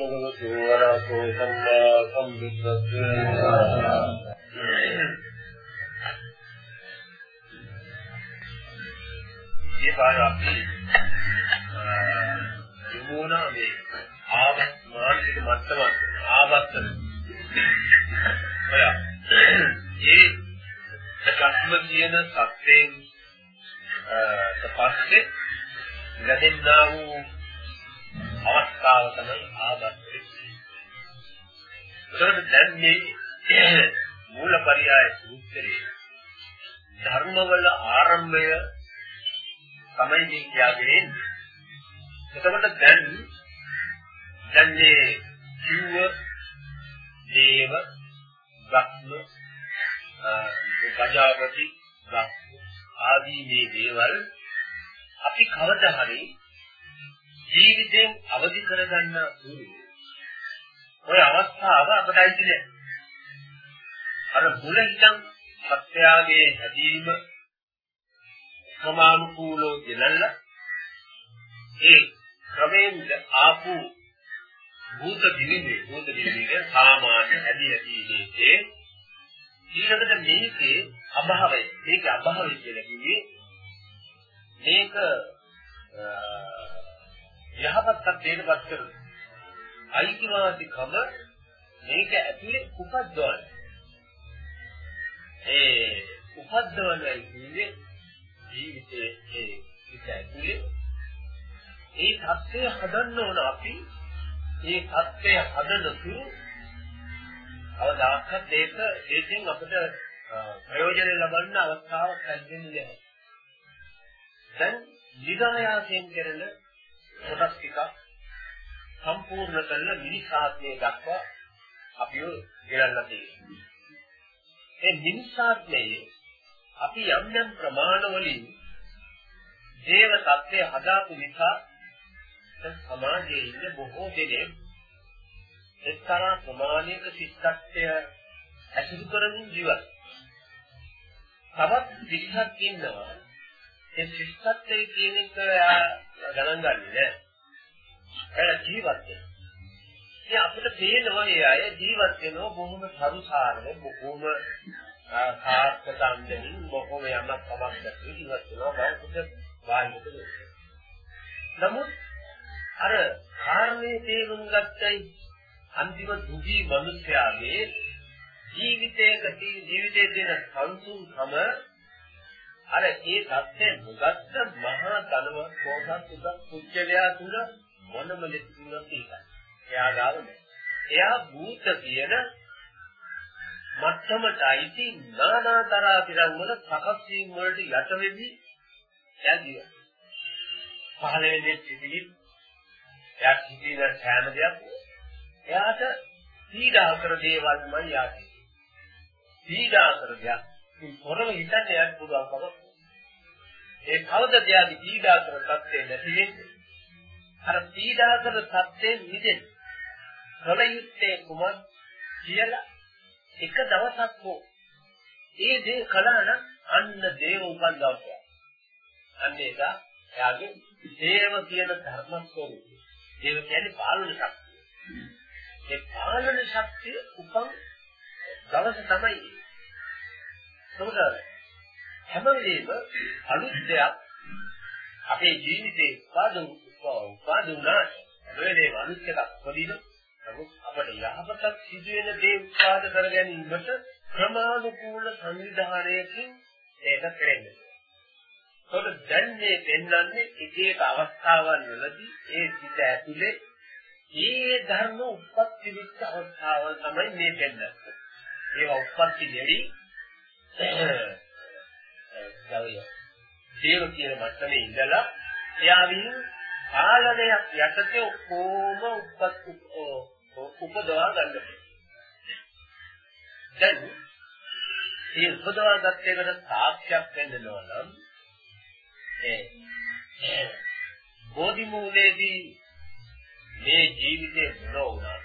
භගවතු වරහතෝ සම්මා සම්බුද්දස්ස අවස්ථාව අපටයි තියෙන්නේ. අර මුල ඉඳන් සත්‍යයේ හැදීම ක්‍රමානුකූලව ගෙනල්ලා ඒ ක්‍රමයෙන් ආපු භූත දිවිනේ භූත දිවිනේ සාමාන්‍ය හැදී හැදී ඊළඟට මේකේ අභාවය. මේක අභාවය කියලා කිව්වේ මේක යහපත් තත්ත්වයකටපත් කරන අයිතිවාසිකම මේක ඇතුලේ උපද්දවන ඒ උපද්දවනයි කියන්නේ ජීවිතයේ ඒ ඉත ඇතුලේ ඒ தත්ත්වය හදන්න ඕන අපි ඒ தත්ත්වය හදන තුරු අවදාකත් ඒක ඒකෙන් අපිට ප්‍රයෝජන ලබන්න අවස්ථාවක් ලැබෙන්නේ නැහැ. දැන් විගායාසයෙන් කරන කොටස් ටික සම්පූර්ණ කරන මිනිසාත්මයේ දක්වා අපිව ගෙනල්ලා තියෙනවා. ඒ මිනිසාත්මයේ අපි යම් යම් ප්‍රමාණ වලින් දේව தත්ත්වය හදාපු නිසා සමාජයේ ඉන්න බොහෝ දෙනෙක් එක්තරා ප්‍රමාණයක ශිෂ්ටත්වය ඇසුරු කරමින් ජීවත්. තවත් ශිෂ්ටක් ඉන්නවා. ඒ ශිෂ්ටත්වයේ කියන එක ගණන් ගන්නේ නැහැ. එයා ජීවත් වෙනවා. ඉතින් අපිට පේනවා මේ අය ජීවත් වෙනවා බොහොම සරුසාරව බොහොම සාර්ථක අන්දමින් බොහොම යමක් කමක් නැතුව ජීවත් වෙනවා බෞද්ධ වාහිනියක. නමුත් අර කාර්මයේ තේරුම් ගත්තයි අන්තිම දුගී මිනිස්යාගේ ජීවිතයක ජීවිතයේ තියෙන සංසුන්කම අර ඒ සත්‍ය මුගත්ත මහා ධනවත් කෝසත් උදක් කුච්චලයා තුල මොනම ලෙසින්වත් ඒකයි. එයා ගාව නෑ. එයා භූත කියන මත්තමට අයිති නානාතරා පිරන් වල සකස් වීම වලට යට වෙවි යදිය. පහළ වෙන්නේ සිටිලි එයා සිටින සෑම දෙයක් එයාට පීඩා කර දේවල්මයි යාගේ. පීඩා කර දෙයක් පොරව හිතන්න යන්න පුළුවන් කම. ඒ කවදද යාගේ පීඩා කර තත්ත්වේ නැති වෙන්නේ? අර පීඩා කර තත්ත්වේ නිදෙන්න. කලියුත්තේ කුමක් කියලා එක දවසක් හෝ ඒ දේ කළා නම් අන්න දේව උපන් දවසයි. අන්න ඒක එයාගේ දේව කියන ධර්ම ස්වરૂපය. දේව කියන්නේ පාලන ශක්තිය. ඒ පාලන ශක්තිය උපන් දවස තමයි. ඒකද හැම වෙලේම අලුත් දෙයක් අපේ ජීවිතේ උපාදු උපාදුනා වෙලේ අලුත් එකක් පොදින නමුත් අපට යහපතක් සිදු වෙන දේ උත්පාද කර ගැනීමට ක්‍රමානුකූල සංවිධානයකින් ඒක කෙරෙන්නේ. ඒකට දැන් මේ දෙන්නන්නේ එක එක අවස්ථාවන් වලදී ඒ සිත ඇතුලේ මේ ධර්ම උත්පත්ති වෙච්ච අවස්ථාව තමයි මේ දෙන්න. ඒවා උත්පත්ති දෙවි ගවිය. දේව කියන මට්ටමේ ඉඳලා එයා වින් පාලනයක් යටතේ ඔක්කොම උත්පත්ති උපදවා ගන්න දැන් මේ උපදවා ගත්ත එකට සාක්ෂියක් වෙන්න නම් ඒ බෝධි මූලයේදී මේ ජීවිතේ මොන වුණා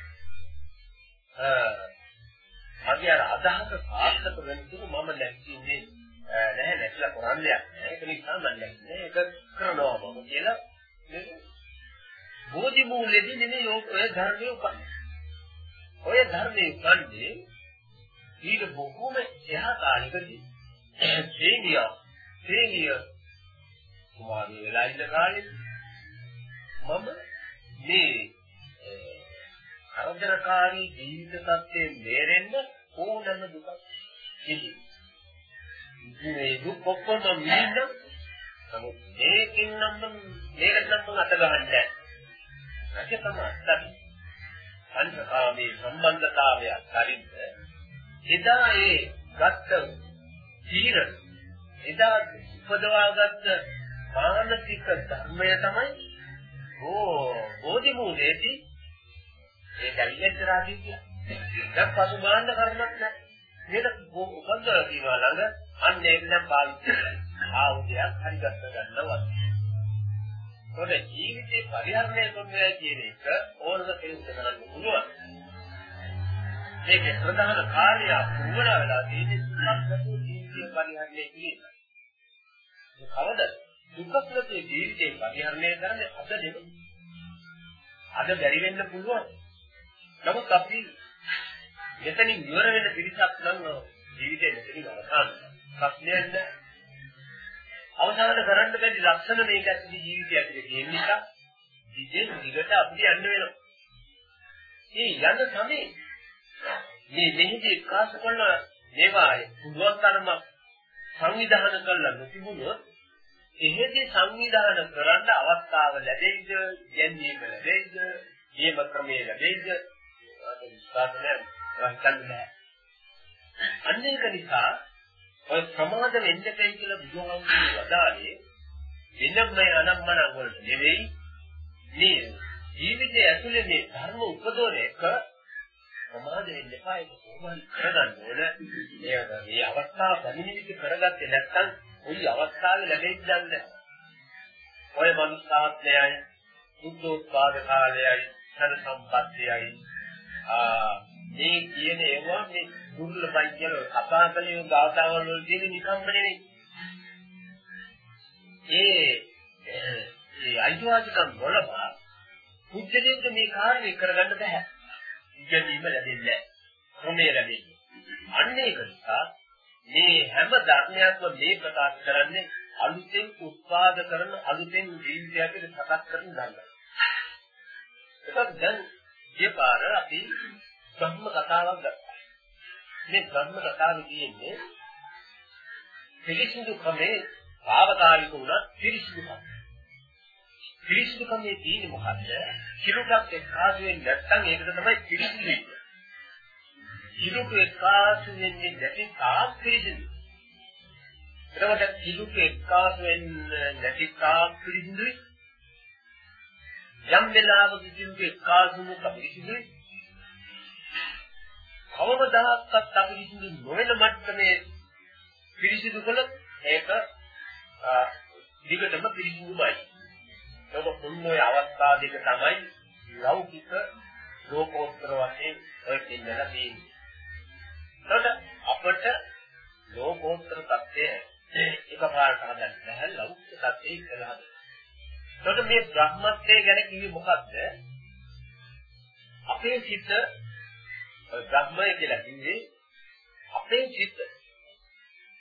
මගේ අර අදහස සාර්ථක වෙන තුරු මම නැතිනේ නැහැ නැතිලා කරන්නේ නැහැ. ඒක නිසා මම නැතිනේ ඒක කරනවා මම කියලා. බෝධි මූලෙදී නෙමෙයි ඔය ධර්මයේ උපන්නේ. ඔය ධර්මයේ උපන්නේ ඊට බොහෝම එහා කාලෙකදී සේනිය සේනිය කුමාරී වෙලා ඉන්න කාලේ මම මේ කරදරකාරී ජීවිත තත්ත්වයෙන් බේරෙන්න ඕනම දුකක් ඉති. මේ දුක් ඔක්කොම මිදින්න නමුත් මේකෙන් නම් මේකට නම් අත ගහන්නේ නැහැ. ඒක තමයි අත්දැකීම. පංචකාමී සම්බන්ධතාවය අතරින්ද එදා ඒ ගත්ත තීරණ එදා උපදවාගත්ත මානසික ධර්මය තමයි ඕ බෝධි මූලයේදී ඒ දැල්ලෙන්තරාදී කියන්නේ. දැන් පසු බාන්න කර්මයක් නැහැ. මේක උපන්දර දිනවා ළඟ අන්න ඒක දැන් පාවිච්චි කරනවා. ආයුධයක් හරි ගන්න ගන්නවා. ඔබ ජීවිතේ පරිහරණය කරනවා කියන එක ඕනම කෙනෙකුට කරන්න පුළුවන්. මේකේ ප්‍රධාන කාර්යය පුරවන වෙලා තියෙන්නේ සුලක්ෂණ ජීවිතය පරිහරණය කිරීම. ඒ කවද දුක්ඛලතේ ජීවිතේ පරිහරණය කරන්නේ අද නෙමෙයි. අද බැරි වෙන්න පුළුවන්. නමුත් අපි මෙතනින් ඉවර වෙන පිරිසක් නම් ජීවිතේ මෙතනින් අවසන්. ප්‍රශ්නයක් නැහැ. අවසාන කරන්න බැරි ලක්ෂණ මේක ඇතුලේ ජීවිතය ඇතුලේ තියෙන නිසා ඉතින් දිගට අපිට යන්න වෙනවා. මේ යන සමේ මේ මෙහිදී කාස කරන මේවා පුළුවන් තරම සංවිධානය කරලා නොතිබුණොත් එහෙදී සංවිධානය කරන්න අවස්ථාව ලැබෙයිද, යන්නේ ලැබෙයිද, නියම ක්‍රමයේ ලැබෙයිද, විශ්වාස නැහැ හිතන්නේ අන්න ඒක නිසා ඔය ප්‍රමාද වෙන්න දෙයි කියලා බුදුහාමුදුරුවෝ වදාළේ වෙනම අනම්මන වලට නෙවෙයි මේ ජීවිතයේ ඇතුලේ මේ ධර්ම උපදෝන එක ප්‍රමාද වෙන්න එපා ඒක කොහොමද කරගන්න ඕන? ඒක මේ අවස්ථාව පැමිණිවිද කරගත්තේ නැත්නම් ওই අවස්ථාවේ ලැබෙන්නේ නැහැ ඔය මනුස්සාත්මයයි බුද්ධෝත්පාද කාලයයි ධන සම්පත්තියයි. මේ කියන ඒවා මේ දුර්ලභයි කියලා කතා කළේ ගාථාවල් වල තියෙන නිකම්ම නෙවෙයි. ඒ ඒ අයිතිවාසිකම් වලපා පුද්ගලයෙක් මේ කාර්යය කරගන්න බෑ. ඉගෙනීම ලැබෙන්නේ නැහැ. ක්‍රමයේ ලැබෙන්නේ. අන්න ඒක නිසා මේ හැම ධර්මයක්ම මේ ප්‍රකාශ කරන්නේ අලුතෙන් උත්පාද කරන අලුතෙන් ජීවිතයකට සකස් කරන ධර්මයක්. ඒක දැන් ඒ පාර අපි ධර්ම කතාවක් ගත්තා. මේ ධර්ම කතාවේ තියෙන්නේ පිළිසිදු ක්‍රමේ ආවකාලික උනත් පිළිසිදුකම. පිළිසිදුකමේ තියෙන්නේ මොකද්ද? කිලුටක් එක්කාසු වෙන්නේ නැත්නම් ඒකට තමයි පිළිසිදු වෙන්නේ. කිලුට එක්කාසු වෙන්නේ නැති තාක් පිළිසිදු. එතකොට කිලුට එක්කාසු වෙන්නේ නැති තාක් පිළිසිදුයි. යම් වෙලාවක කිසිමක එක්කාසුම කපිසිදුයි කවමදාකත් අපිරිසිදු නොවන මට්ටමේ පිරිසිදු කළොත් ඒක දිගටම පිරිසිදුමයි. ඒක පුන්නෝය අවස්ථා දෙක තමයි ලෞකික ලෝකෝත්තර වශයෙන් ඔය දෙන්නලා තියෙන්නේ. එතකොට අපට ලෝකෝත්තර தත්ත්වය එකපාරට හදන්න බැහැ ලෞකික தත්ත්වය ඉස්සරහ හදන්න. එතකොට මේ බ්‍රහ්මත්වයේ ගැන කිව්වේ මොකද්ද? අපේ සිත බ්‍රහ්මය කියලා කිව්වේ අපේ සිත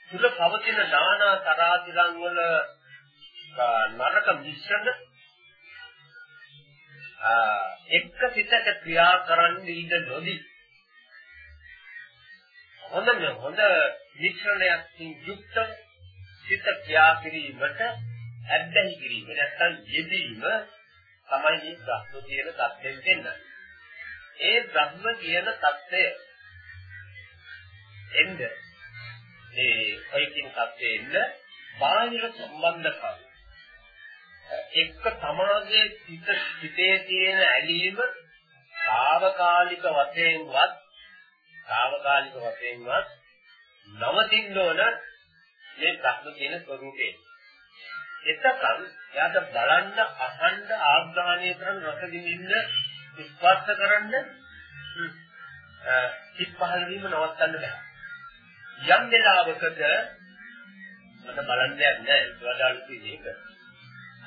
තුල පවතින නානා තරාතිරන් වල නරක මිශ්‍රණ එක්ක සිතට ක්‍රියා කරන්න ඉඩ නොදී හොඳම හොඳ මිශ්‍රණයකින් යුක්ත සිත ක්‍රියා කිරීමට ඇබ්බැහි කිරීම නැත්නම් යෙදීම තමයි මේ බ්‍රහ්ම කියන தත්යෙන් දෙන්නේ. ඒ බ්‍රහ්ම කියන தත්ත්වය. එන්න. ඒ ඔයකින් தත්ත්වෙ එන්න. බාහිර සම්බන්ධකම්. එක්ක තමාගේ සිත සිතේ තියෙන ඇලීම తాවකාලික වශයෙන්වත් తాවකාලික වශයෙන්වත් නවතින්න ඕන මේ ධර්ම කියන ස්වરૂපේ. එතකන් එයාට බලන්න අහන්න ආග්‍රහණය කරන රස විඳින්න ස්පර්ශ කරන්න සිත් පහළ වීම නවත්තන්න බෑ. යම් වෙලාවකද මට බලන්න දෙයක් නැහැ වඩාලු මේක.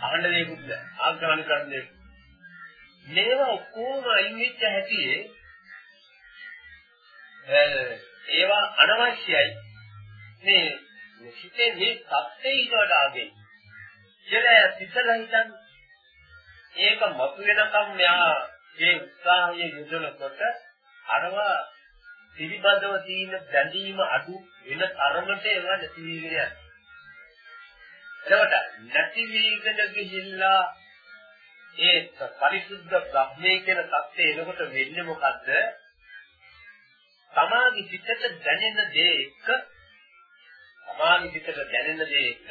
අහන්න දෙයක්වත් නැහැ. ආග්‍රහණ කරන්නේ. මේවා ඔක්කොම අයින් වෙච්ච හැටියේ ඒවා අනවශ්‍යයි. මේ හිතේ මේ සත්‍යය ඊට ආගේ. කියලා සිතලා හිතන් ඒක මතු වෙනකම් මෙයා මේ උත්සාහය යොදනකොට අරවා පිළිබඳව තියෙන බැඳීම අඩු වෙන තරමට ඒවා නැති වීගෙන යනවා. එතකොට නැති වීගෙන ගිහිල්ලා ඒ පරිසුද්ධ බ්‍රහ්මයේ කියන தත්ත්වය එනකොට වෙන්නේ මොකද්ද? තමාගේ සිතට දැනෙන දේ එක්ක තමාගේ සිතට දැනෙන දේ එක්ක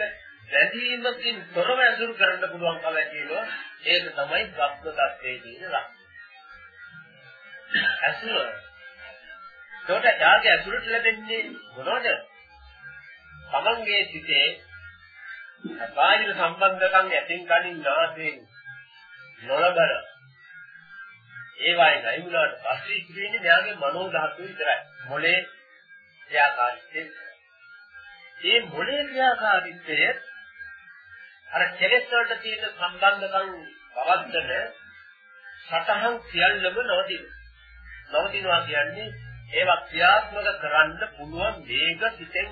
බැඳීමකින් තොරව ඇසුරු කරන්න පුළුවන් කම ඇතිවෙනවා. ඒක තමයි බ්‍රහ්ම தත්ත්වයේ තියෙන ලක්ෂණ. ඇසුර ඒකට යාගේ ඇසුරට ලැබෙන්නේ මොනවද? තමන්ගේ සිතේ බාහිර සම්බන්ධකම් ඇතින් කලින් නාසයෙන් නොලබන ඒවායි නැයි වුණාට පස්සේ ඉතිරෙන්නේ මෙයාගේ මනෝ ධාතුව විතරයි. මොලේ ක්‍රියාකාරීත්වය. මේ මොලේ ක්‍රියාකාරීත්වය අර කෙලෙස් වලට තියෙන සම්බන්ධකම් පවත්තන සතහන් සියල්ලම නවතිනවා. නවතිනවා කියන්නේ ඒවා ක්‍රියාත්මක කරන්න පුළුවන් වේග සිතෙන්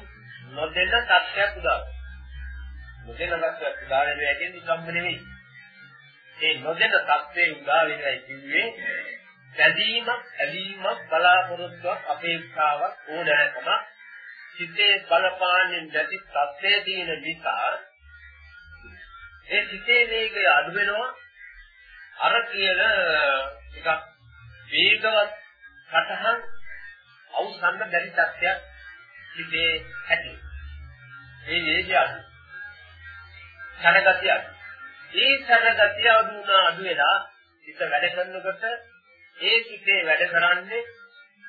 නොදෙන තත්ත්වයක් උදා නොදෙන තත්ත්වයක් උදා වෙනවා කියන්නේ නිකම්ම නෙවෙයි. ඒ නොදෙන තත්ත්වේ උදා වෙනයි කිව්වේ බැඳීමක්, ඇලීමක්, බලාපොරොත්තුවක්, අපේක්ෂාවක් ඕනෑකම සිතේ බලපාන්නේ නැති තත්ත්වයේ තියෙන නිසා ඒ සිතේ වේගය අඩු වෙනවා අර කියන එකක් වේගවත් සටහන් අවසන්න බැරි තත්ත්වයක් සිටේ ඇති. මේ වේගය අඩු. සරගතිය අඩු. ඒ සරගතිය අඩු වුණා අඩු වෙලා හිත වැඩ කරනකොට ඒ සිටේ වැඩ කරන්නේ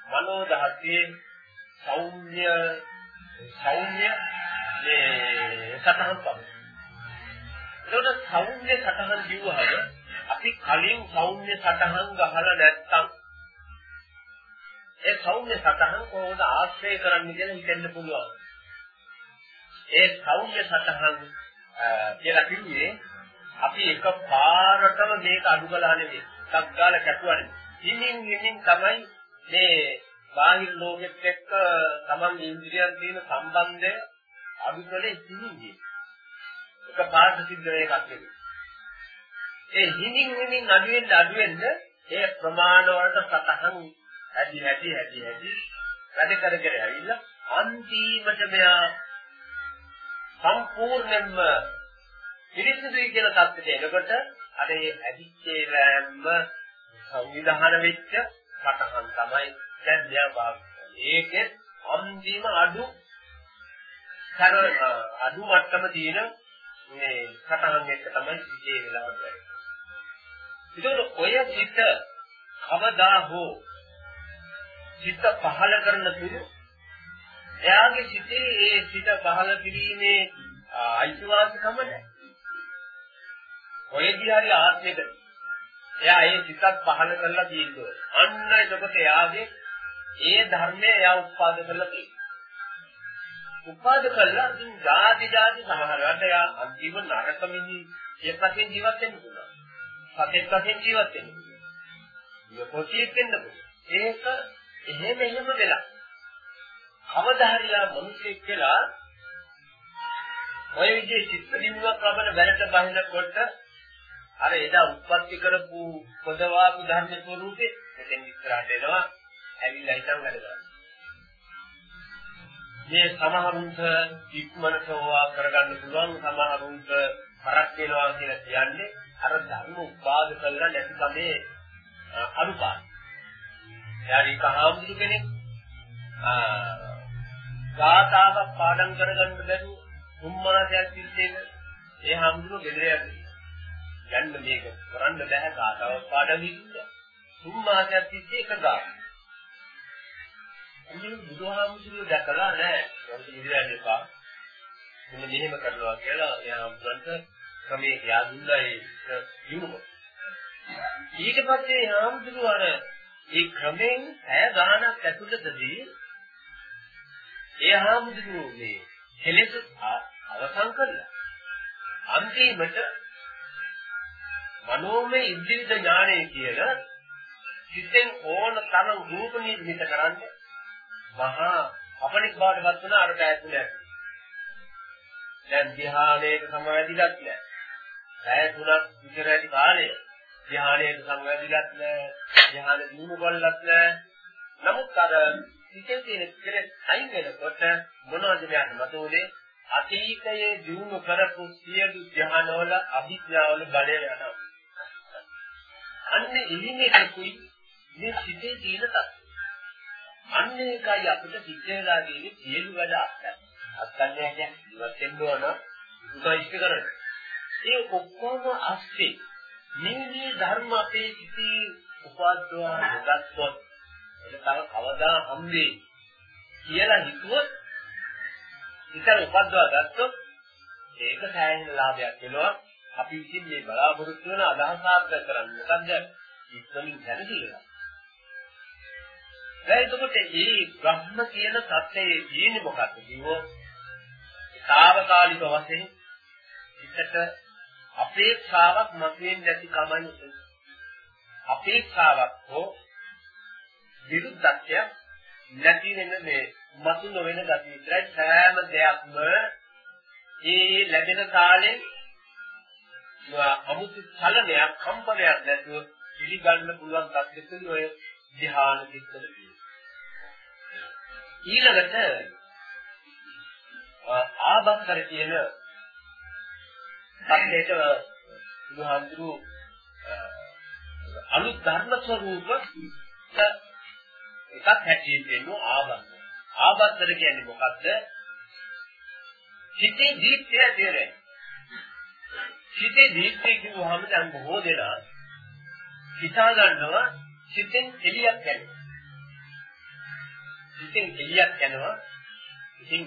මනෝ දහතියේ සෞම්‍ය සෞම්‍ය මේ සතහන් තමයි. ඒකට සෞම්‍ය සතහන් කිව්වහම අපි කලින් සෞම්‍ය සතහන් ගහලා නැත්තම් ඒ සෞම්‍ය සතහන් කොහොමද ආශ්‍රය කරන්න කියලා හිතෙන්න පුළුවන්. ඒ සෞම්‍ය සතහන් කියලා කිව්වේ අපි එක පාරටම මේක අඩු කළා නෙවෙයි. ටක් ගාලා කැටුවා හිමින් හිමින් තමයි මේ බාහිර ලෝකෙත් එක්ක Taman ඉන්ද්‍රියන් තියෙන සම්බන්ධය අඩු කළේ හිමින්දී. එක පාරට සිද්ධ වෙන එකක් නෙවෙයි. ඒ හිමින් හිමින් අඩු වෙන්න අඩු වෙන්න ඒ ප්‍රමාණ වලට සතහන් හැදි හැදි හැදි හැදි වැඩ කර කර ඇවිල්ලා අන්තිමට මෙයා සම්පූර්ණයෙන්ම පිරිසිදුයි කියන தත්ත්වයට එනකොට අර ඒ ඇදිච්චේ රෑම්ම සංවිධාන වෙච්ච සටහන් තමයි දැන් මෙයා භාවිත ඒකෙත් අන්තිම අඩු කර අඩු මට්ටම තියෙන මේ සටහන් එක තමයි සිිතේ වෙලාවට වෙන්නේ. ඒකෝ ඔය සිත කවදා හෝ සිත පහල කරන තුරු එයාගේ සිතේ ඒ සිත පහල කිරීමේ අයිතිවාසිකම නැහැ. ඔය දිහාරි ආත්මයක එයා ඒ සිතක් පහල කරලා තියෙනවා. අන්න එතකොට එයාගේ ඒ ධර්මය එයා උත්පාද කරලා තියෙනවා. උපාද කළා ඉතින් ජාති ජාති සමහරවට එයා අන්තිම නරකමිනි ඒකකින් ජීවත් වෙන්න පුළුවන්. සතෙක්කින් ජීවත් වෙන්න පුළුවන්. යොපොතියෙක් වෙන්න පුළුවන්. ඒක එහෙම එහෙම වෙලා කවදා හරිලා මිනිසෙක් කියලා ඔය විදිහේ චිත්ත දිනුවක් ලබන බැලට බහිනකොට අර එදා උත්පත්ති කරපු පොදවාපු ධර්ම ස්වરૂපේ මෙතෙන් ඉස්සරහට එනවා ඇවිල්ලා හිටන් වැඩ කරනවා. මේ සමහරුන්ට ඉක්මනට ඕවා කරගන්න පුළුවන් සමහරුන්ට හරක් වෙනවා කියලා කියන්නේ අර ධර්ම උපාද කරලා නැති කමේ අනුපාත. එයාට කහාමුදුරු කෙනෙක් ආ ගාතාවක් පාඩම් කරගන්න බැරුව තුම්මාසයක් තිස්සේ ඒ හාමුදුරුවෝ ගෙදර යන්නේ. යන්න මේක කරන්න බෑ ගාතාවක් පාඩම් ඉන්න. තුම්මාසයක් තිස්සේ එක ගාන. ඉතින් බුදුහාමුදුරුවෝ දැකලා නෑ මොකද ඉදිරියට එපා. මෙන්න මෙහෙම කරනවා කියලා එයා හාමුදුරන්ට ක්‍රමයේ කියා දුන්නා ඒ යුණුම. ඊට පස්සේ හාමුදුරුවෝ අර ඒ ක්‍රමෙන් ඇය ගානක් ඇතුළතදී ඒ හාමුදුරුවෝ මේ කෙලෙස් අවසන් කළා. අන්තිමට මනෝමය ඉන්ද්‍රිය ඥානය කියන සිතෙන් ඕන තරම් රූප නිර්මිත කරන්නේ මහා අපනික් බාටපත් වෙන අර පැතුනේ. දැන් ධ්‍යානයක සමාධියක් නැහැ. පැය තුනක් විතර ඇති කාලය ධ්‍යානයක සමාධියක් නැහැ. ධ්‍යාන දිනු බලලත් නැහැ. නමුත් අර හිතේ තියෙන කෙලෙස් අයින් වෙනකොට මොනවද මෙයාට මතුනේ? අතීතයේ දිනු කරපු සියලු ධ්‍යානවල අභිඥාවල බලය යනවා. අන්න එළිමේකුයි මේ සිතේ තියෙන තත්ත්වය. අන්න ඒකයි අපිට සිද්ධ වෙලා තියෙන්නේ සියලු වැඩ අත්දැක. අත්දැකන්නේ කියන්නේ ඉවත් වෙන්න ඕන උදා ඉෂ්ට කරන. ඒ ඔක්කොම අස්සේ මේ මේ ධර්ම අපේ සිටී උපාද්දවා ගත්තොත් ඒක තව කවදා හම්බෙයි කියලා හිතුවොත් ඉතින් උපද්දවා ගත්තොත් ඒක සෑහෙන ලාභයක් වෙනවා. අපි විසින් මේ බලාපොරොත්තු වෙන අදහස සාර්ථක කරන්න. මොකද ඉස්සමින් දැනගිලා. දැන් එතකොට මේ බ්‍රහ්ම කියන සත්‍යයේ තියෙන්නේ මොකක්ද කිව්වොත් తాවකාලික වශයෙන් හිතට අපේක්ෂාවක් මතුවෙන්නේ නැති කමයි අපේක්ෂාවක් හෝ විරුද්ධත්වයක් නැති වෙන මේ මතු නොවන ගතිය. විතරයි සෑම දෙයක්ම ඒ ලැබෙන කාලේ අමුතු චලනයක් කම්පනයක් නැතුව පිළිගන්න පුළුවන් තත්ත්වෙදී ඔය ධ්‍යාන කිත්තල ඊළඟට ආබත්තර කියන සම්දේට බුදුහාමුදුරු අලුත් ධර්ම ස්වરૂප එකක් හැටියෙන් දෙන්නු ආබත්තර. ආබත්තර කියන්නේ මොකද්ද? සිතේ දීප්තිය දෙරේ. සිතේ දීප්තිය කියුවාම දැන් බොහෝ දෙනා හිතා ගන්නවා සිතෙන් එළියක් යනවා. සිතෙන් එළියක් යනවා. ඉතින්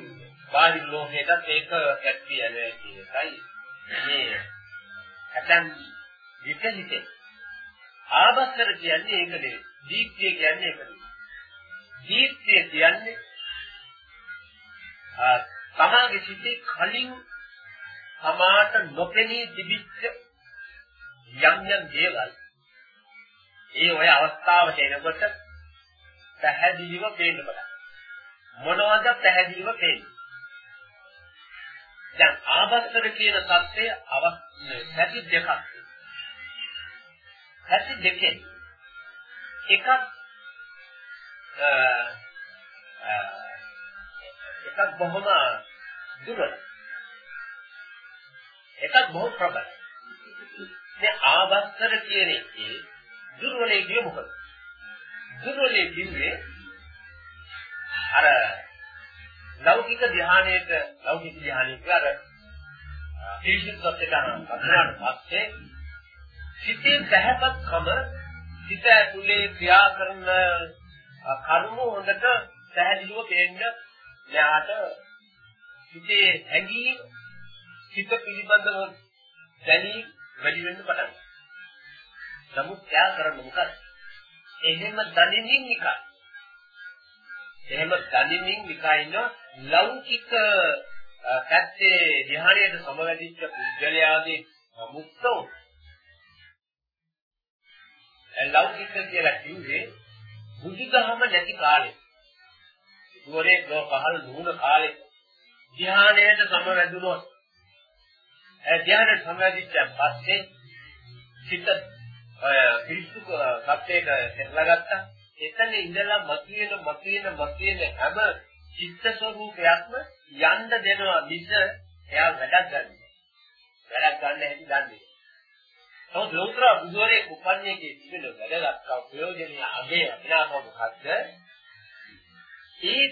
බාහිර ලෝකයටත් ඒක ඇත්තිය නෑ කියන එකයි මේ ඇතන් විකහිතේ ආබත්තර කියන්නේ ඒක නෙවෙයි. දීප්තිය කියන්නේ ඒක නෙවෙයි. දීප්තිය කියන්නේ තමාගේ සිතේ කලින් තමාට නොපෙනී තිබිච්ච යම් යම් දේවල් ඒ ඔය අවස්ථාවට එනකොට පැහැදිලිව පේන්න බලන්න. මොනවද පැහැදිලිව පේන්නේ? දැන් ආවස්තර කියන සත්‍යය අවස්ථි දෙකක්. ඇති දෙකෙන් එකක් එකක් බොහොම දුර්වල එකක් බොහොම ප්‍රබල. මේ ආවස්තර කියන එකේ දුර්වලයේ කිය මොකද? දුර්වලයේ කිව්වේ අර ලෞකික ධ්‍යානයේට ලෞකික ධ්‍යානයේ අර තීක්ෂණ සත්‍යයට අනුව පස්සේ සිතේ පැහැපත්කම සිත ඇතුලේ ක්‍රියා කරන කර්ම හොඳට පැහැදිලිව පේන්න යාට සිතේ හැඟීම් සිත පිළිබඳව දැනී වැඩි වෙන්න පටන් නමුත් යා කරන්නේ මොකද? එහෙම දැනෙමින් නිකන්. එහෙම දැනෙමින් නිකන් ඉන්න ලෞකික පැත්තේ ධ්‍යානයට සමවැදිච්ච පුද්ගලයාගේ මුක්තෝ ලෞකික කියලා කිව්වේ බුදුදහම නැති කාලේ. ඉවරේ ගෝ පහළ නුන කාලේ ධ්‍යානයට සමවැදුනොත් ඒ ධ්‍යානයට සමවැදිච්ච පස්සේ සිත පිරිසුක සත්‍යයක සෙල්ලා ගත්තා. එතන ඉඳලා මතුවෙන මතුවෙන මතුවෙන හැම චිත්ත ස්වરૂපයක්ම යන්න දෙනවා මිස එයා වැඩක් ගන්න. වැඩක් ගන්න හැටි දන්නේ. නමුත් ලෝතර බුදුරේ උපන්නේකේ තිබෙන වැඩගත්තා ප්‍රයෝජනීය අගේ වටිනාකම මොකද්ද? ඒ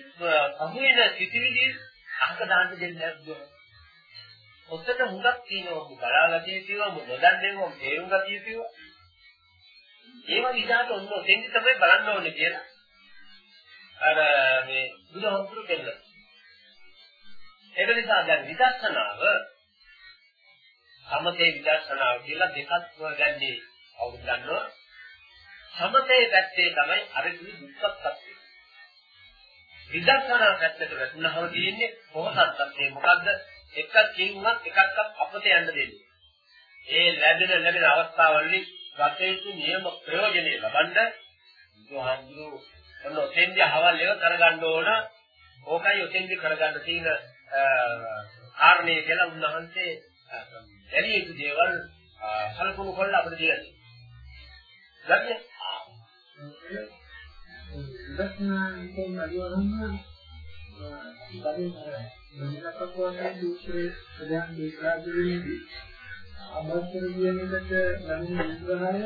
අහුවෙන සිටිවිලි අහක දාන්න දෙන්නේ නැද්ද? ඔතන හුඟක් තියෙනවා බලාගතිය තියෙනවා නොදන්නේම තේරුම් ගතිය තියෙනවා. ඒව විදාට ඔන්න ඔතෙන්දි තමයි බලන්න ඕනේ කියලා. අර මේ බුදුහමතුරු දෙන්න. ඒක නිසා දැන් විදර්ශනාව සමතේ විදර්ශනාව කියලා දෙකක් වගන්නේ අවුල් ගන්නවා. සමතේ පැත්තේ තමයි අර කිවි දුක්ඛ සත්‍ය. විදර්ශනා පැත්තට වැටුණාම තියෙන්නේ කොහොමද සත්‍ය මොකද්ද? එකක් කිව්වත් එකක් අපතේ යන්න දෙන්නේ. ඒ ලැබෙන ලැබෙන අවස්ථාවවලදී ගතේතු නියම ප්‍රයෝජනෙ ලබන්න බුදුහාමුදුරු ඔන්න ඔතෙන්දී අහවල් ඒවා කරගන්න ඕන ඕකයි ඔතෙන්දී කරගන්න තියෙන කාරණේ කියලා උන්වහන්සේ දැරිය යුතු දේවල් සලකුණු කරලා අපිට දෙලා තියෙනවා. ඉවස්නාන්තෙන් අදිවරන්න බඩේ මනසක් වගේ දුෂ්කර ප්‍රධාන දේශාදිනේදී අමතර කියන එකට ලැබෙන විග්‍රහය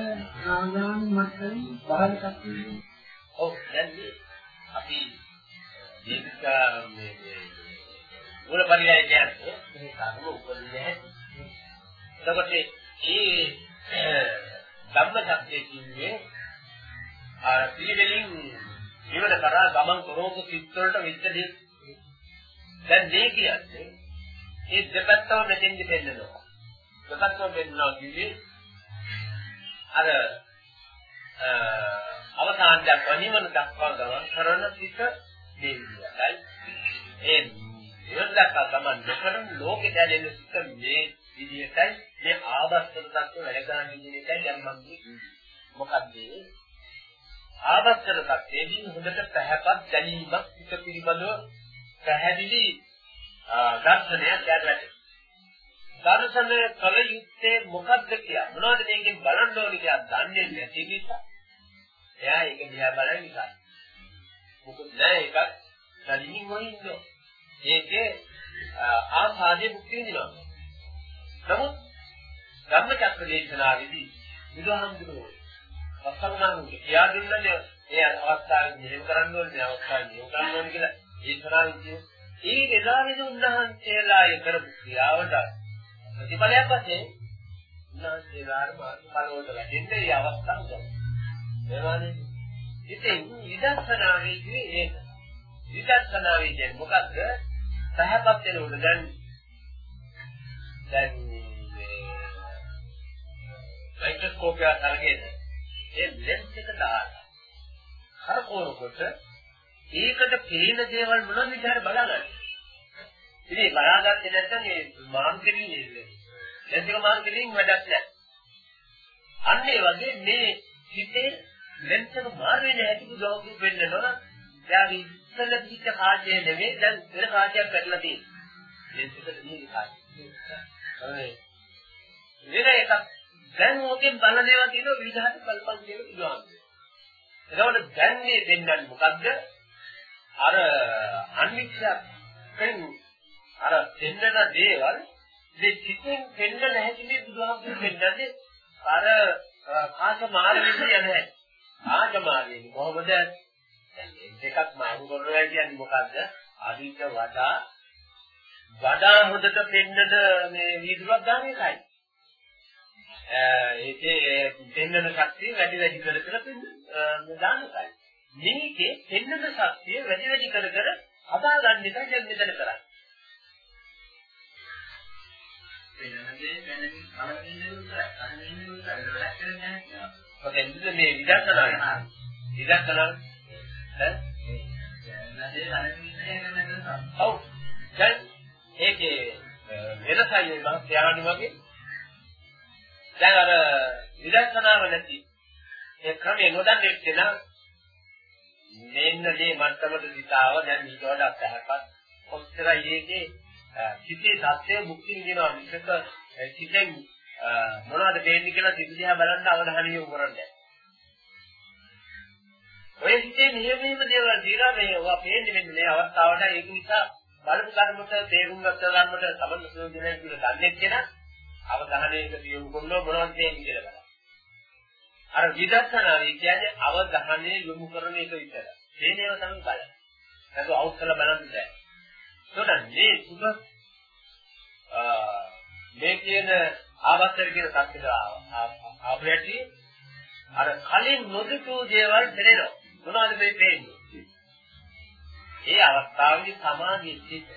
ආගාමී මට්ටමින් පහළ කප්පිනේ. ඔව් දැන් අපි ජීවිත මේ මූල පරිණය කියන්නේ මේ කර්ම උපදින්නේ නැහැ. එතකොට මේ ධම්ම ශක්තිය කියන්නේ අර පිළිවෙලින් ජීවන කරා ගමන් කරෝක සිත් වලට වෙච්ච දේ. දැන් මේ කියන්නේ ඒ දෙපැත්තම මෙතෙන්දි පෙන්නනවා. ප්‍රකටව වෙන්නවා කිව්වේ අර අවසානයක් වනිවන දක්වා ගමන් කරන පිට මේ විදියයි ඒ නිවන දක්වා ගමන් නොකරන ලෝකෙට ඇලෙන සිට මේ විදියටයි මේ ආවස්තන தත්ත්ව වැඩ කරන විදියටයි දැන් මම කියන්නේ මොකද්ද ආවස්තන தත්ත්වයේදී හොඳට පැහැපත් දැනීමක් පිට පිළිබඳව පැහැදිලි දර්ශනයක් යටට දර්ශනය කල යුත්තේ මොකද්ද කියලා. මොනවද මේකෙන් බලන්න ඕනේ කියලා දන්නේ නැති නිසා. එයා ඒක දිහා බලන නිසා. මොකද නෑ එකක් දැනීම වයින්නෝ. ඒකේ ආසාදයේ මුක්ති විඳිනවා. නමුත් ධම්මචක්ක දේශනාවේදී බුදුහාමුදුරුවෝ වස්සමනානුගේ කියා දෙන්නනේ ඒ අවස්ථාවේ මෙහෙම කරන්න ඕනේ මේ අවස්ථාවේ මෙහෙම කරන්න ඕනේ කියලා දේශනාවේදී ඒ වෙලාවේදී උන්වහන්සේලා ඒ කරපු ක්‍රියාවට ප්‍රතිඵලයක් වශයෙන් උන්වහන්සේලාට මාර්ගඵල වලට වැටෙන්න මේ අවස්ථාව උදව් වෙනවානේ. ඉතින් විදර්ශනාවේ කියන්නේ ඒක. විදර්ශනාවේ කියන්නේ මොකද්ද? සහපත් වෙනකොට දැන් දැන් මයික්‍රොස්කෝප් එක අරගෙන ඒ ලෙන්ස් එක දාලා කරකවනකොට ඒකට පේන දේවල් මොන විදිහට බලගන්නේ ඉතින් බලාගත්තේ නැත්නම් ඒ මාර්ගෙලින් ඉන්නේ. එතක මාර්ගෙලින් වැඩක් නැහැ. අන්න ඒ වගේ මේ හිතේ ලෙන්ස් එක මාර් වෙන්නේ නැති බුදුහාමුදුරු වෙන්නනවා. එයාගේ ඉස්සෙල්ල පිට කාර්යය නෙමෙයි දැන් වෙන කාර්යයක් පැටලලා තියෙනවා. ලෙන්ස් එකට දී කාර්යය. වෙන එකක් දැන් ඕකෙන් බලන දේවල් තියෙනවා විවිධහට කල්පන් කියන බුදුහාමුදුරු. එතකොට දැන් මේ දෙන්නන් මොකද්ද? අර අනිච්චයෙන් අර දෙන්නන දේවල් මේ චිතෙන් දෙන්න නැහැ මේ බුදුහාමුදුරු දෙන්නන්නේ අර කාශ මාර්ගෙදී යන්නේ. කාශ මාර්ගෙදී කොහොමද? දෙකක් මාරු කරනවා කියන්නේ මොකද්ද? අදිට වඩා වඩා හොඳට පෙන්නද මේ වීදුරුවක් දාන එකයි. ඒකේ පෙන්නන ශක්තිය වැඩි වැඩි කර කර පෙන්න දාන එකයි. මේකේ පෙන්නන ශක්තිය වැඩි වැඩි කර කර හදාගන්න එකයි දැන් මෙතන කරන්නේ. වෙනදේ වෙනින් කලින් විතරයි. අනිත් විතරයි වැඩක් කරන්නේ නැහැ. මොකද මේ විදර්ශනා විදර්ශනා ඈ? වෙනදේ අනිත් විතරයි කරන්නේ ඔව්. දැන් ඒකේ වෙනසයි මම ධානි වගේ. දැන් අර විදර්ශනාව නැති ඒ ක්‍රමයේ නොදන්නේ කෙනා මෙන්න මේ මට්ටමට සිතාව දැන් ඊට වඩා පැහැපත් කොච්චරයි ඒකේ සිතේ සත්‍ය මුක්ති විඳිනවා මිසක සිතෙන් මොනවද දෙන්නේ කියලා සිත දිහා බලන්න අවධානය යොමු කරන්නේ ඔය සිතේ නියමීම දේවල් දීලා මේ ඔවා පේන්නේ මෙන්න මේ අවස්ථාවට ඒක නිසා බලපු කර්මත තේරුම් ගත්ත ධර්මත සමන් ප්‍රයෝජනය කියලා දන්නේ කෙනා අවධානයක යොමු කරනවා මොනවද දෙන්නේ කියලා බලන්න. අර විදර්ශනාවේ කියන්නේ අවධානය යොමු කරන එක විතරයි. ඒනේව තමයි බලන්නේ. ඒක අවුස්සල බලන්න බෑ. ඒකට මේ සුබ මේ කියන ආවස්තර කියන සත්‍යය ආපරටි අර කලින් නොදුටු දේවල් පෙරෙනවා. මොනවද මේ පේන්නේ? ඒ අවස්ථාවේදී සමාධිය සිට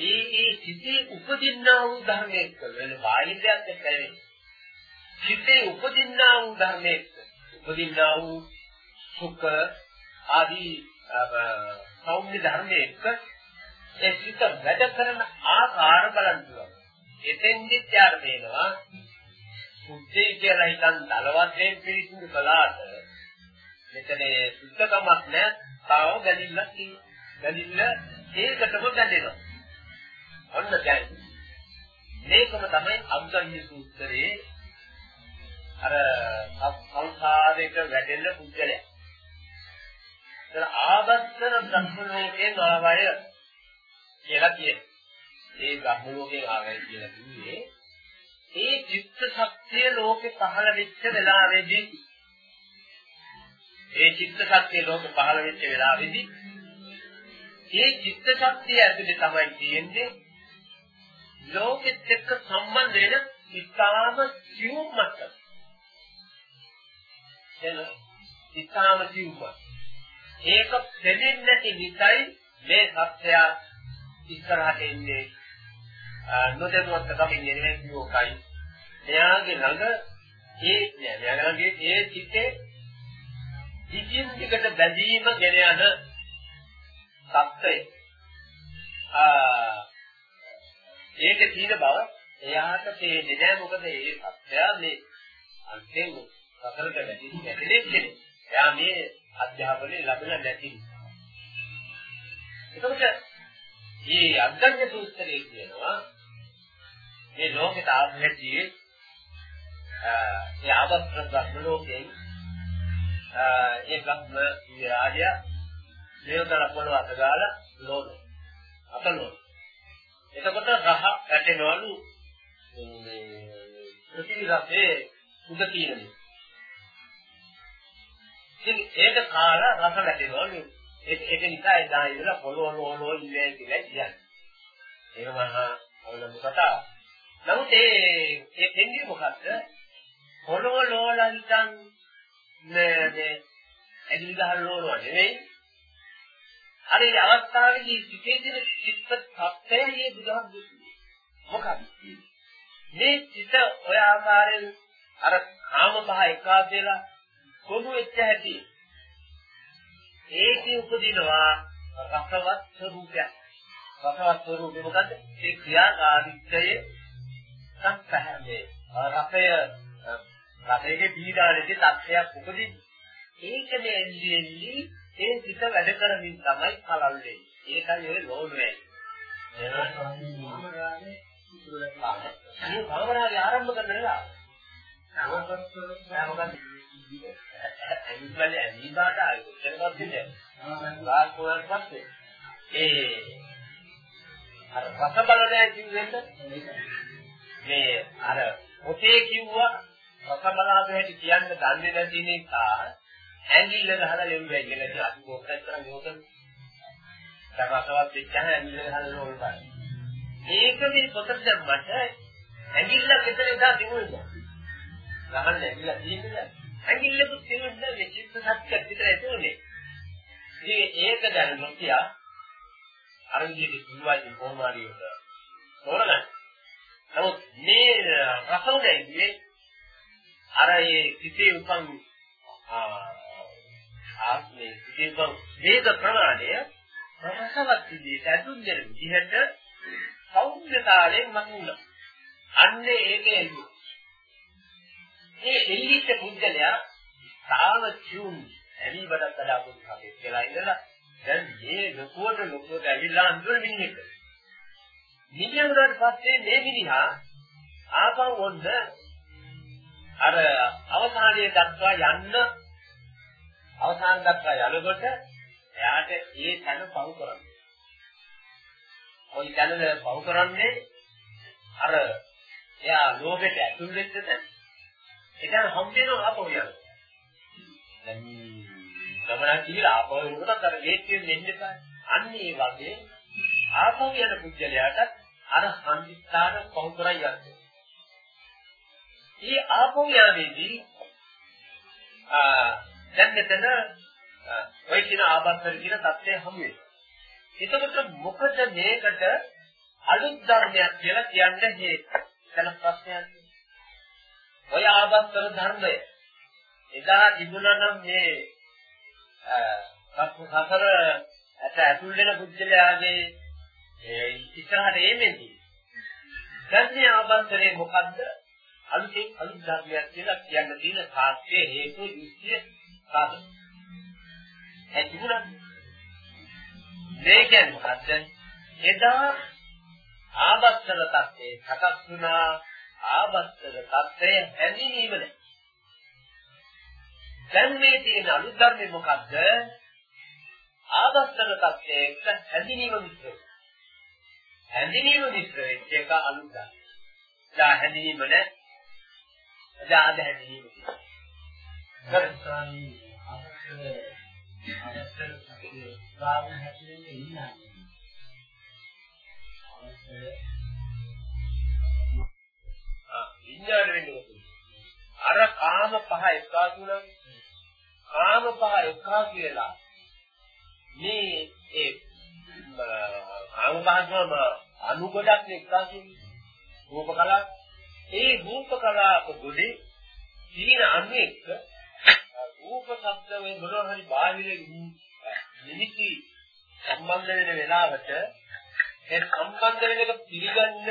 ඒ ඒ සිටේ උපදින්නා වූ ධර්මයක වෙන බාහිරයක් නැත්නම් සිටේ උපදින්නා වූ ධර්මයක උපදින්නා වූ සුඛ ආදී සෞම්‍ය ධර්මයක ඒ සිත වැඩ කරන ආකාර බලන්න පුළුවන්. එතෙන්දිත් යාර වෙනවා සුද්ධයි කියලා හිතන් දලවත්යෙන් පිළිසිදු කළාට මෙතන සුද්ධකමක් නැහැ තාව ගැලිල්ලක් තියෙනවා ගැලිල්ල ඒකටම ගැලෙනවා ඔන්න දැන් මේකම තමයි අග්ගඤ්ඤ සූත්‍රයේ අර සංසාරයක වැඩෙන පුද්ගලයා. ඒතර ආවත්තර බ්‍රහ්ම ලෝකයෙන් ආවය කියලා කියනවා. ඒ බ්‍රහ්ම ලෝකයෙන් ආවය කියලා කිව්වේ ඒ චිත්ත ශක්තිය ලෝකේ පහළ වෙච්ච වෙලාවේදී ඒ චිත්ත ශක්තිය ලෝකේ පහළ වෙච්ච වෙලාවේදී ඒ චිත්ත ශක්තිය ඇතුලේ තමයි තියෙන්නේ ලෝකෙත් එක්ක සම්බන්ධ වෙන ඉතාම සියුම් මට්ටම. එන ඉතාම සියුම්. ඒක දෙන්නේ නැති නිසයි මේ සත්‍යය ඉස්සරහට එන්නේ නොදැනුවත් කමින් එන්නේ කියෝකයි. එයාගේ ළඟ ඒ එයාගේ ඒ චිතේ දිගින් දිගට බැඳීම ගෙන යන සත්‍යය. ආ ඒක තියෙන බව එයාට තේරෙන්නේ නැහැ මොකද ඒ සත්‍යය මේ අන්තිම සතරට වැඩි කැදෙන්නේ කෙනෙක්. එයා මේ අධ්‍යාපනය ලැබෙන නැති නිසා. එතකොට මේ අග්ගඤ්ඤ සූත්‍රයේ කියනවා මේ ලෝකෙට ආත්මයේ ඒ ආවස්ත්‍ර බ්‍රහ්ම ලෝකයෙන් ඒ බ්‍රහ්ම විරාජය දේවතර පොළව අතගාලා ලෝන අතලෝන එතකොට රහ වැටෙනවලු මේ ප්‍රතිවිරසේ උද කියන්නේ. ඉතින් ඒක කාලා රස වැටෙනවලු. ඒක ඒක නිසා එදා ඉඳලා පොළොව ලෝලෝ ඉන්නේ කියලා කියන්නේ. ඒක මහා අවලම්බ කතාව. නමුත් ඒ ඒ දෙන්නේ මොකද්ද? පොළොව ලෝලා හිටන් මේ මේ ඇදිලි ගහන ලෝලුව නෙවෙයි අර ඒ අවස්ථාවේදී සිටේ දින චිත්ත සත්‍යය මේ බුදුහාම දුන්නේ. මොකක්ද? මේ චිත්ත ඔය ආකාරයෙන් අර කාම පහ එකා කියලා කොහොම වෙච්ච හැටි. ඒකේ උපදිනවා රසවත් ස්වરૂපයක්. රසවත් ස්වરૂපේ මොකද්ද? ඒ ක්‍රියාකාරීත්වයේ සංස්කහනේ රසය රසයේ පීඩාලේ තත්ත්වයක් උපදින්නේ. ඒකනේ එල්ලි ඒ සිත වැඩ කරමින් තමයි කලල් වෙන්නේ. ඒකයි ඔය ලෝණ වෙන්නේ. මේ භවනාගේ ආරම්භ කරන වෙලාව. ඇවිල්ලා ඇවිදාට ආයෙත් දෙන්නේ. පොරක් පස්සේ ඒ අර රස බලනෑ කිව්වෙත් මේ අර පොතේ කිව්වා රස බලාගෙන හිට කියන්න දන්නේ නැති නිසා ඇඟිල්ල ගහලා ලෙව්වයි කියලා ඉතින් අපි කොහොමද කරන්නේ ඕකද? දරසවත් වෙච්චහම ඇඟිල්ල ගහලා ලෝල් ගන්න. ඒකදී පොතට දැම්මට ඇඟිල්ල කෙතන එදා තිබුණේ. ගහන්න ඇඟිල්ල තියෙන්නේ ඇඟිල්ලකුත් තිබුණේ නැහැ චිත්ත සත්‍යයක් විතරයි තිබුණේ. ඉතින් ඒක දැන නොකිය අර විදිහට කිව්වයි කොහොම හරි උඩ. තෝරගන්න. නමුත් මේ රසෝදේ අර ඒ සිටේ උපන් ආ ආත්මයේ සිටින වේද ප්‍රමාණය රසවත් විදිහට අඳුන් දෙන විදිහට සෞන්දර්යතාවයෙන් මතුණා. අන්නේ ඒකේ එළු. ඒ එළිච්ච පුද්ගලයා තාම චුන් ඇලි බඩක් කඩා පොඩි කපේ කියලා ඉඳලා දැන් මේ ලොකුවට ලොකුවට ඇවිල්ලා අඳුර මිනිහෙක්. මිනිහාට පස්සේ මේ මිනිහා ආපහු වොන්න අර අවසානයේ දක්වා යන්න අවසාන දක්වා යනකොට එයාට ඒ තැන පහු කරන්නේ. ওই තැන පහු කරන්නේ අර එයා ලෝභයට ඇතුල් වෙච්ච තැන. ඒකන හම් වෙනවා අපෝ යන. දැන් ගමනක් කියලා ආපහු එනකොට අර ගේට්ටුවෙන් එන්න එපා. අන්න ඒ වගේ ආපහු යන පුද්ගලයාට අර හන්දිස්ථාන පහු කරයි යන්නේ. මේ ආපහු යාවේදී ආ දැන් මෙතන ඔය කියන ආබන්තර කියන தත්ත්වය හමු වෙනවා. එතකොට මොකද මේකට අලුත් ධර්මයක් කියලා කියන්නේ හේතු? එතන ප්‍රශ්නයක්. ඔය ආබන්තර ධර්මය එදා තිබුණා නම් මේ සතර ඇත ඇතුල් වෙන පුද්ගලයාගේ ඉස්සරහට එන්නේ. දැන් මේ ආබන්තරේ මොකද්ද? අලුතෙන් අලුත් ධර්මයක් කියලා කියන්න තියෙන සාක්ෂ්‍ය හේතු යුක්තිය සාධන. ඒ තිබුණා. මේ කියන්නේ මොකද්ද? එදා ආබත්තර තත්ත්වේ සකස් වුණා ආබත්තර තත්ත්වය හැඳිනීම නැහැ. දැන් මේ තියෙන අලුත් ධර්මේ මොකද්ද? ආබත්තර තත්ත්වයේ එක හැඳිනීම මිශ්‍ර. හැඳිනීම මිශ්‍ර වෙච්ච එක අලුත් ධර්ම. දා හැඳිනීම නැහැ. දා අද හැඳිනීම. ගරුස්වාමී අපේ අවස්ථර සත්‍ය භාවන හැදෙන්නේ ඉන්නා. විඥාන වෙන්නේ අර කාම පහ එක්කාසු නම් කාම පහ එක්කා කියලා මේ ඒ කාම පහම අනු ගොඩක් එක්කාසු රූප කලාව ඒ රූප කලාව ගොඩේ සීන අනු එක්ක රූප ශබ්ද වේ මොනවා හරි බාහිර නිමිති සම්බන්ධ වෙන වෙලාවට ඒ සම්බන්ධ වෙන එක පිළිගන්න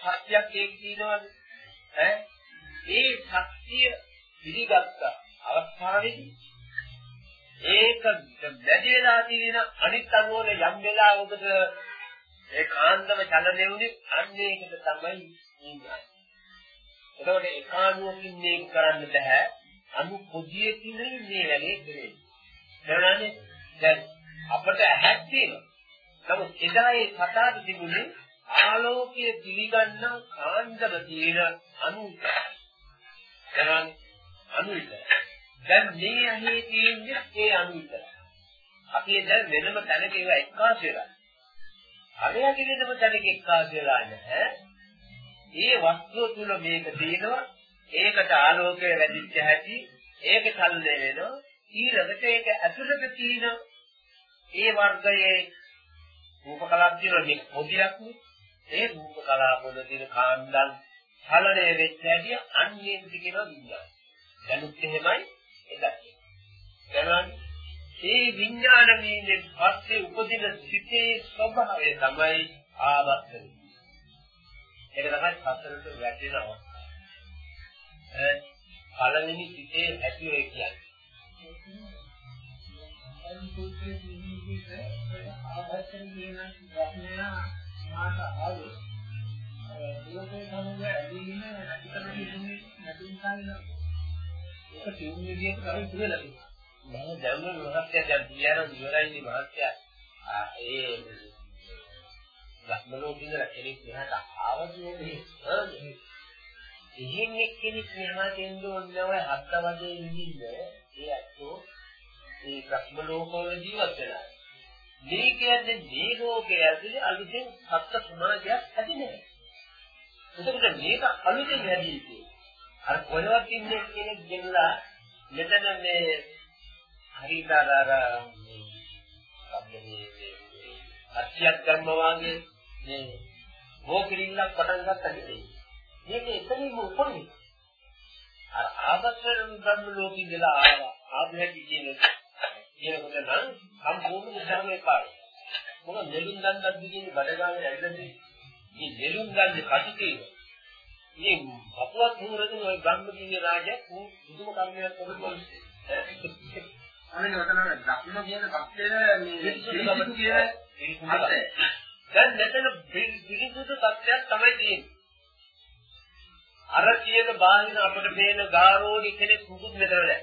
සත්‍යයක් ඒක තියෙනවද? ඈ? ඒ සත්‍ය පිළිගත්ත අවස්ථාවේදී ඒක වැඩි වෙලා තියෙන අනිත් අනුවල යම් වෙලාවකට ඒ කාන්දම චලනය වුණේ අන්න ඒකට තමයි ඉන්නේ. එතකොට ඒකානුවකින් මේක කරන්න බෑ. අනු පොදියකින් මේ වැඩේ කරේ. දැනන්නේ දැන් අපට ඇහක් තියෙනවා. නමුත් එදා ඒ සතාට තිබුණේ ආලෝකයේ පිළිගන්න කාන්දම තියෙන අනුත. දැනන්නේ අනුත. දැන් මේ අහේ තියෙන්නේ ඒ අනුත. අපි දැන් වෙනම තැනක ඒවා එක්කාසු වෙලා. අරයාගේ වෙනම තැනක එක්කාසු වෙලා නැහැ. ඒ වස්තුව තුල මේක තියෙනවා. ඒකට ආලෝකය වැඩිච්ච හැටි ඒක සල්ලේ වෙනවා. ඊළඟට ඒක ඇතුළත තියෙන ඒ වර්ගයේ රූප කලාප තියෙන මේ පොදියක් නේ. ඒ රූප කලාප වල තියෙන කාන්දන් චලනය වෙච්ච හැටි අන්නේ කියනවා විඥාන. දැනුත් එහෙමයි එදත්. දැනන්නේ ඒ විඥාන වීමෙන් පස්සේ උපදින සිතේ ස්වභාවය තමයි ආවර්තන. ඒක තමයි සතරට වැටෙන අවස්ථාව. ඈ පළවෙනි සිතේ ඇති වේ කියන්නේ. ආවර්තන කියන ප්‍රශ්නය මාත ආවේ. ඒකේ සමුග ඇදීම නැතිකම ඉන්නේ නැතුන් කාලේ ඒක තියුණු විදිහට කරේ කියලා තියෙනවා. මම දැනුම මහත්ය දැන් කියන ඉවරයිනේ මහත්ය. ඒ ලක්මනෝකින්ද කෙනෙක් මෙහාට ආවදී එහෙන් එක්කෙනෙක් මෙහාට එන්න ඕනේ ඔය හත්ත වගේ ඉඳින්න ඒ අතෝ ඒ භ්‍රම ලෝකවල ජීවත් වෙලා. මේ කියන්නේ මේ ලෝකයේ ඇතුලේ අලුතෙන් සත්ත්ව සමාජයක් හැදෙන්නේ. එතකොට මේක අලුතෙන් හැදෙන්නේ. අර කොහෙවත් ඉන්නේ කෙනෙක් ගෙනලා මෙතන මේ හරිදාර මේ අත්‍යත් කර්ම වාගේ මේ භෝගිරිල්ලක් පටන් ගත්තා නෙවෙයි. මේක එතනින්ම උපන්නේ. අර ආවස්තර බ්‍රහ්ම ලෝකෙ ඉඳලා ආවා. ආභ්‍යටි කියන කියනකොට නම් සම්පූර්ණ විශ්වාසයේ කාර්යය. මොකද නෙළුම් දන්දක් දිගේ බඩගානේ ඇවිල්ලාදී මේ නෙළුම් දන්නේ කටිකේ මේ අපවත් නුරතුන් ওই බ්‍රහ්මදීය රාජයා පුදුම කර්මයක් කරනවා. අනේ ඔතන ධර්ම කියන පස්සේ මේ විසුද්ධි කියන අර්ථය. දැන් මෙතන පිළිසුදු තත්ත්වයක් තමයි තියෙන්නේ. අර කියන බාහිර අපිට පේන ගාරෝණි කෙනෙක් මුකුත් මෙතන නැහැ.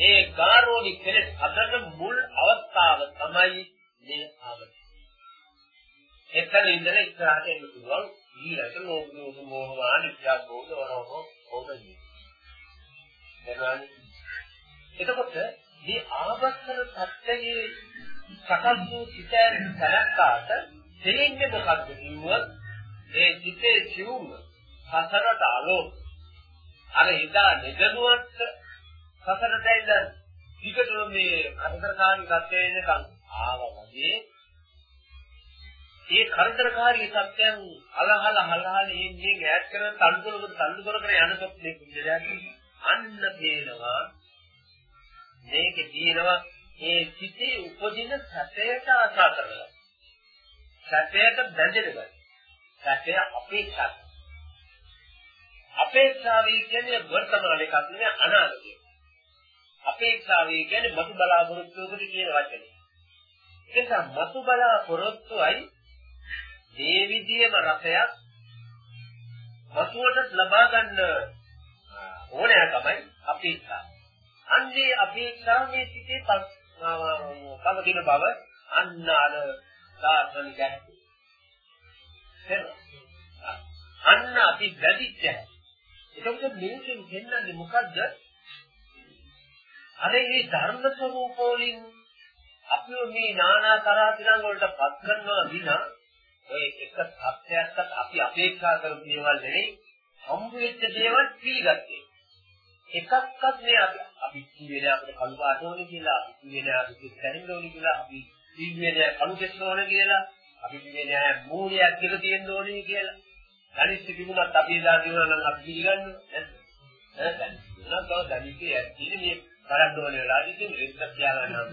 ඒ ගාරෝණි කෙනෙක් අදන මුල් අවස්ථාව තමයි මේ ආවද. එතන ඉඳලා ඉස්සරහට එන්න පුළුවන් ඊළඟ ලෝක දෝෂ මෝහ වාන විද්‍යා බෝධ වරෝ ඕනයි. එතකොට මේ ආවස්තන සත්‍යයේ සකස් වූ සිතෙන් සලක්කාට දෙන්නේ මොකක්ද කිව්වොත් ඒ සිතේ ජීවුම සසරට ආලෝක අර එදා නිදනුවත් සසරට ඇවිල්ලා විකටම මේ කරදරකාරී තත්ත්වයේ ඉඳන් ආවා වගේ. ඒ කරදරකාරී තත්ත්වයන් අලහල හලහල ඉන්නේ ඈත් කරන තල්දුරකට තල්දු කර කර යනකොට මේ කුජලයක් අන්න පේනවා මේකේ තියෙනවා ඒ සිටේ උපදින සැපයට ආශා කරලා සැපයට බැඳෙනවා සැකය අපේක්ෂා. අපේක්ෂාවයි කියන්නේ වර්තමාන එකක් නෙවෙයි අනාගතය. අපේක්ෂාවයි කියන්නේ මතු බලාපොරොත්තුවකට කියන වචනේ. ඒ නිසා මතු බලාපොරොත්තුවයි මේ විදියේම රසයක් මතුවට ලබා ගන්න ඕනෑ තමයි අපේක්ෂාව. අන්නේ අපේක්ෂාව මේ සිටේ පවතින බව අන්න අර සාසනික හැටි. අන්න අපි බැඳිච්ච හැටි. එතකොට මේකෙන් දෙන්නන්නේ මොකද්ද? අර මේ ධර්ම ස්වરૂපෝලින් අපිව මේ නානා තරහිරන් වලට පත් කරනවා විනා ඔය එක සත්‍යයක්වත් අපි අපේක්ෂා කරපු දේවල් නෙවෙයි හම්බ වෙච්ච දේවල් පිළිගත්තේ. එකක්වත් නේ අපි අපි කියන්නේ අපිට කළු පාට ඕනේ කියලා අපි කියන්නේ අපිට දැනෙන්න ඕනේ කියලා අපි කියන්නේ කළු කෙස් ඕනේ කියලා අපි කියන්නේ මූලයක් කියලා තියෙන්න ඕනේ කියලා. ධනිෂ්ඨ තිබුණත් අපි එදා දිනුවා නම් අපි පිළිගන්නවා නේද? ඈ ධනිෂ්ඨ නෝ ධනිෂ්ඨ යන්නේ මේ කරන්න ඕනේ වෙලාවදී ඉතින් ඒක කියලා ගන්නවා.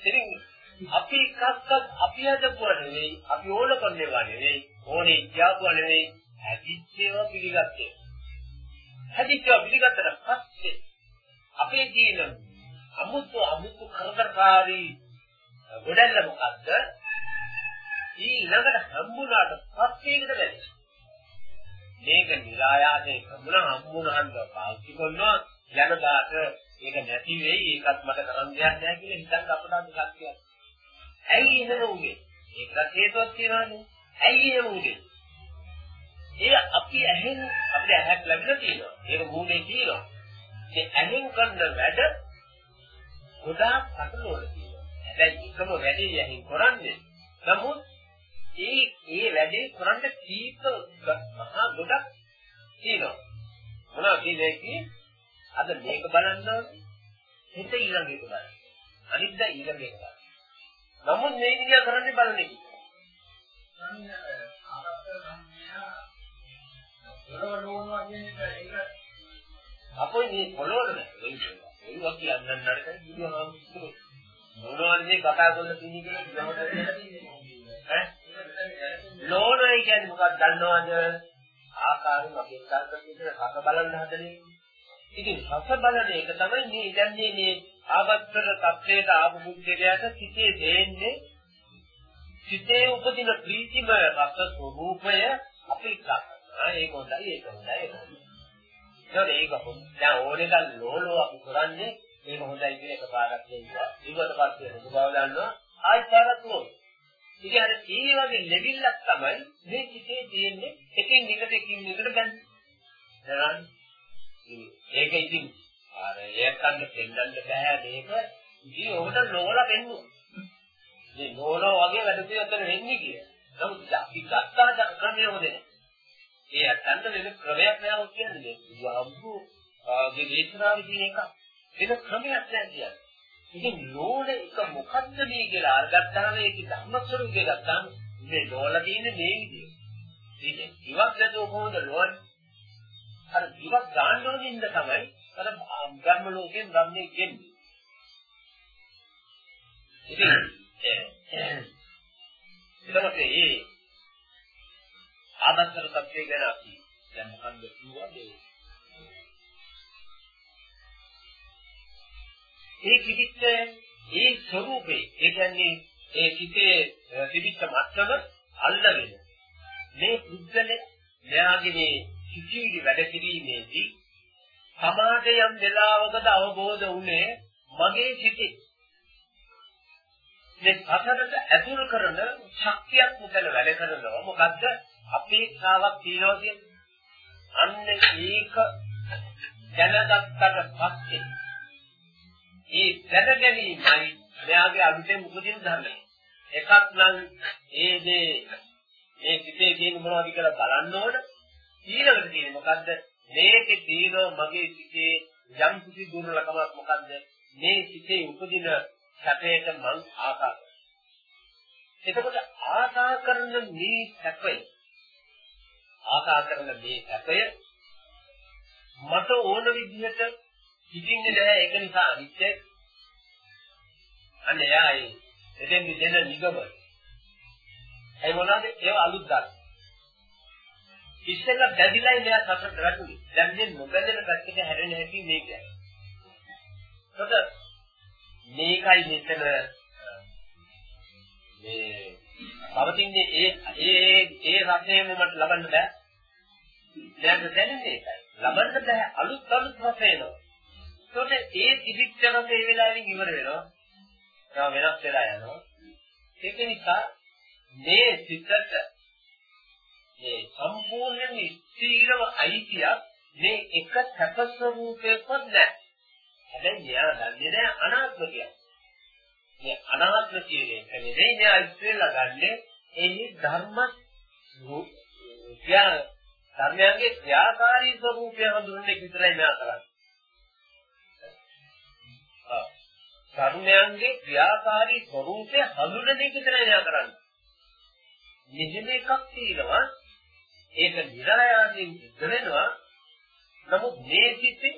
ඉතින් අපි එක්කත් අපි හදපුවා නෙවෙයි අපි ඕන කරනවා නෙවෙයි ඕනේ ඉච්ඡාපුවා නෙවෙයි හැදිච්චේව පිළිගත්තේ. හැදිච්චේව පිළිගත්තට පස්සේ අපේ ජීවන අමුතු අමුතු කරදරකාරී ගොඩල්ල මොකද්ද? ඊළඟට හම්බුනාට පස්සේකට බැරි. මේක નિરાයාසයෙන් හම්බුනා හම්බුනහම පාවිච්චි කරනවා යනදාට ඒක නැති වෙයි ඒකත් මට කරන්න දෙයක් නැහැ කියලා හිතන් අපට අද සත්‍යයක්. ඇයි එහෙම උනේ? ඒකට හේතුවක් තියෙනවානේ. ඇයි එහෙම උනේ? ඒ අපි ඇහෙන් අපිට ඇහක් ලැබිලා තියෙනවා. ඒක මූණේ තියෙනවා. ඒ ඇහෙන් කරන වැඩ ගොඩාක් අතලෝල තියෙනවා. හැබැයි එකම වැඩේ ඇහෙන් කරන්නේ. නමුත් ඒ ඒ වැඩේ කරන්න කීප මහා ගොඩක් තියෙනවා. මොනවා කියන්නේ කි? අද මේක බලන්න ඕනේ. හිත ඊළඟ එක බලන්න. අනිද්දා ඊළඟ එක බලන්න. නමුත් මේ විදිය කරන්නේ බලන්නේ කි. අපෝ මේ පොළොවට නෑ. ඒක කියන්න නරකයි බුදුහාමුදුරුවෝ. මොනවද මේ කතා කරලා තියෙන්නේ කියලා කිව්වම ඈ ලෝණයි කියන්නේ මොකක්ද දන්නවද? ආකාරයෙන් අපි එක්කන් විදිහට රස බලන්න හදන්නේ. ඉතින් රස බලන එක තමයි මේ ඉඳන්නේ මේ ආවත්තර තත්ත්වයට ආපු බුද්ධයාට සිටේ දෙන්නේ. සිටේ උපදින ප්‍රීතිමය රස ස්වરૂපය අපි කරනවා. ඒක හොඳයි ඒක හොඳයි ඒක හොඳයි. ඒක හොඳයි. දැන් ඕනෙක ලෝලෝ අපි කරන්නේ ඒක හොඳයි කියන එක පාරක් කියනවා. ඊට පස්සේ හොඳ බව දන්නවා. ආයෙත් පාරක් නෝන. ඉතින් අර ඒ වගේ ලෙවිල්ලක් තමයි මේ කිතේ තියෙන්නේ එකින් එකට එකින් එකට බැඳ. දැනගන්න. ඒක ඉතින් අර ඒකන්න දෙන්නන්න බෑ මේක. ඉතින් ඔබට නෝලා පෙන්නුවා. මේ නෝලා වගේ වැඩ පිළිවෙතන වෙන්නේ කියලා. නමුත් අපි ගත්තා ක්‍රමය හොදේ. ඒ අතන්ට වෙන ක්‍රමයක් නෑ කියන්නේ. බුදුහාමුදුරු ගේ දේශනාවේ තියෙන එක. වෙන ක්‍රමයක් නෑ කියන්නේ. ඉතින් නෝන එක මොකද්ද මේ කියලා අරගත්තාම ඒක ධර්ම ස්වරූපේ ගත්තාම මේ නෝල තියෙන්නේ මේ විදිහට. ඉතින් ඉවක් නැතුව කොහොමද නෝන? අර ඉවක් ගන්න ඕනේ ඉන්න තමයි අර ධර්ම ලෝකයෙන් ධම්මේ කියන්නේ. ඉතින් එතකොට මේ ආදර්ශක සත්‍ය ගැන අපි දැන් මොකන්ද කිව්වද? ඒ කිදිච්ච ඒ ස්වરૂපේ ඒ කියන්නේ ඒ කිතේ තිබිච්ච මත්තම අල්ලගෙන මේ පුද්ගලයා මෙයාගේ මේ සිතිවිලි වැඩ කිරීමේදී සමාජ යම් වෙලාවකද අවබෝධ වුණේ මගේ සිතේ. මේ සතරට ඇතුල් කරන ශක්තියක් මුදල වැඩ කරනවා. මොකද්ද? අපේක්ෂාවක් තියනවා කියන්නේ අන්න ඒක දැනගත්තට පස්සේ ඒ දැන ගැනීමයි මෙයාගේ අලුතෙන් උපදින ධර්මය. එකක් නම් ඒ දේ මේ සිතේ තියෙන මොනවද කියලා බලන්න ඕන. ඊළඟට තියෙන්නේ මොකද්ද? මේකේ තියෙන මගේ සිතේ යම් කිසි දුර්ලභකමක් මොකද්ද? මේ සිතේ උපදින සැපයට මං ආසා එතකොට ආසා කරන මේ සැපය ආසා කරන මේ සැපය මට ඕන විදිහට හිතින්නේ නැහැ ඒක නිසා අනිත්‍යයි. අන්න එයායි එතෙන් දෙන නිගම. ඒ මොනවාද? ඒව අලුත් ධර්ම. ඉස්සෙල්ලා බැඳිලා ඉඳලා සතර වැටුනේ. දැන් මේ නොබැඳෙන පැත්තට හැරෙන හැටි මේක. එතකොට මේකයි මෙතන මේ පවතින්නේ ඒ ඒ ඒ රසයෙන් මට ලබන්න බෑ. දැන් දැනෙන්නේ ඒකයි. ලබන්න බෑ අලුත් අලුත් රස එනවා. ඒකට ඒ තිබිච්ච රස ඒ වෙලාවෙන් ඉවර වෙනවා. තව වෙනස් වෙලා යනවා. ඒක නිසා මේ සිතට මේ සම්පූර්ණයෙන් ස්ථීරව අයිතියක් මේ එක සැප ස්වરૂපයක්වත් නැහැ. හැබැයි මෙයා දන්නේ නැහැ අනාත්ම කියන්නේ. මේ අනාත්ම කියන එක නෙවෙයි මෙයා ඉස්සෙල්ලා ගන්නෙ එනි ධර්ම ක්‍රියා ධර්මයන්ගේ ක්‍රියාකාරී ස්වરૂපය හඳුනන එක විතරයි මෙයා කරන්නේ. ආ ධර්මයන්ගේ ක්‍රියාකාරී ස්වરૂපය හඳුනන එක විතරයි මෙයා කරන්නේ. මෙහෙම එකක් තියෙනවා ඒක નિરાයාසයෙන් සිද්ධ වෙනවා. නමුත් මේ සිිතේ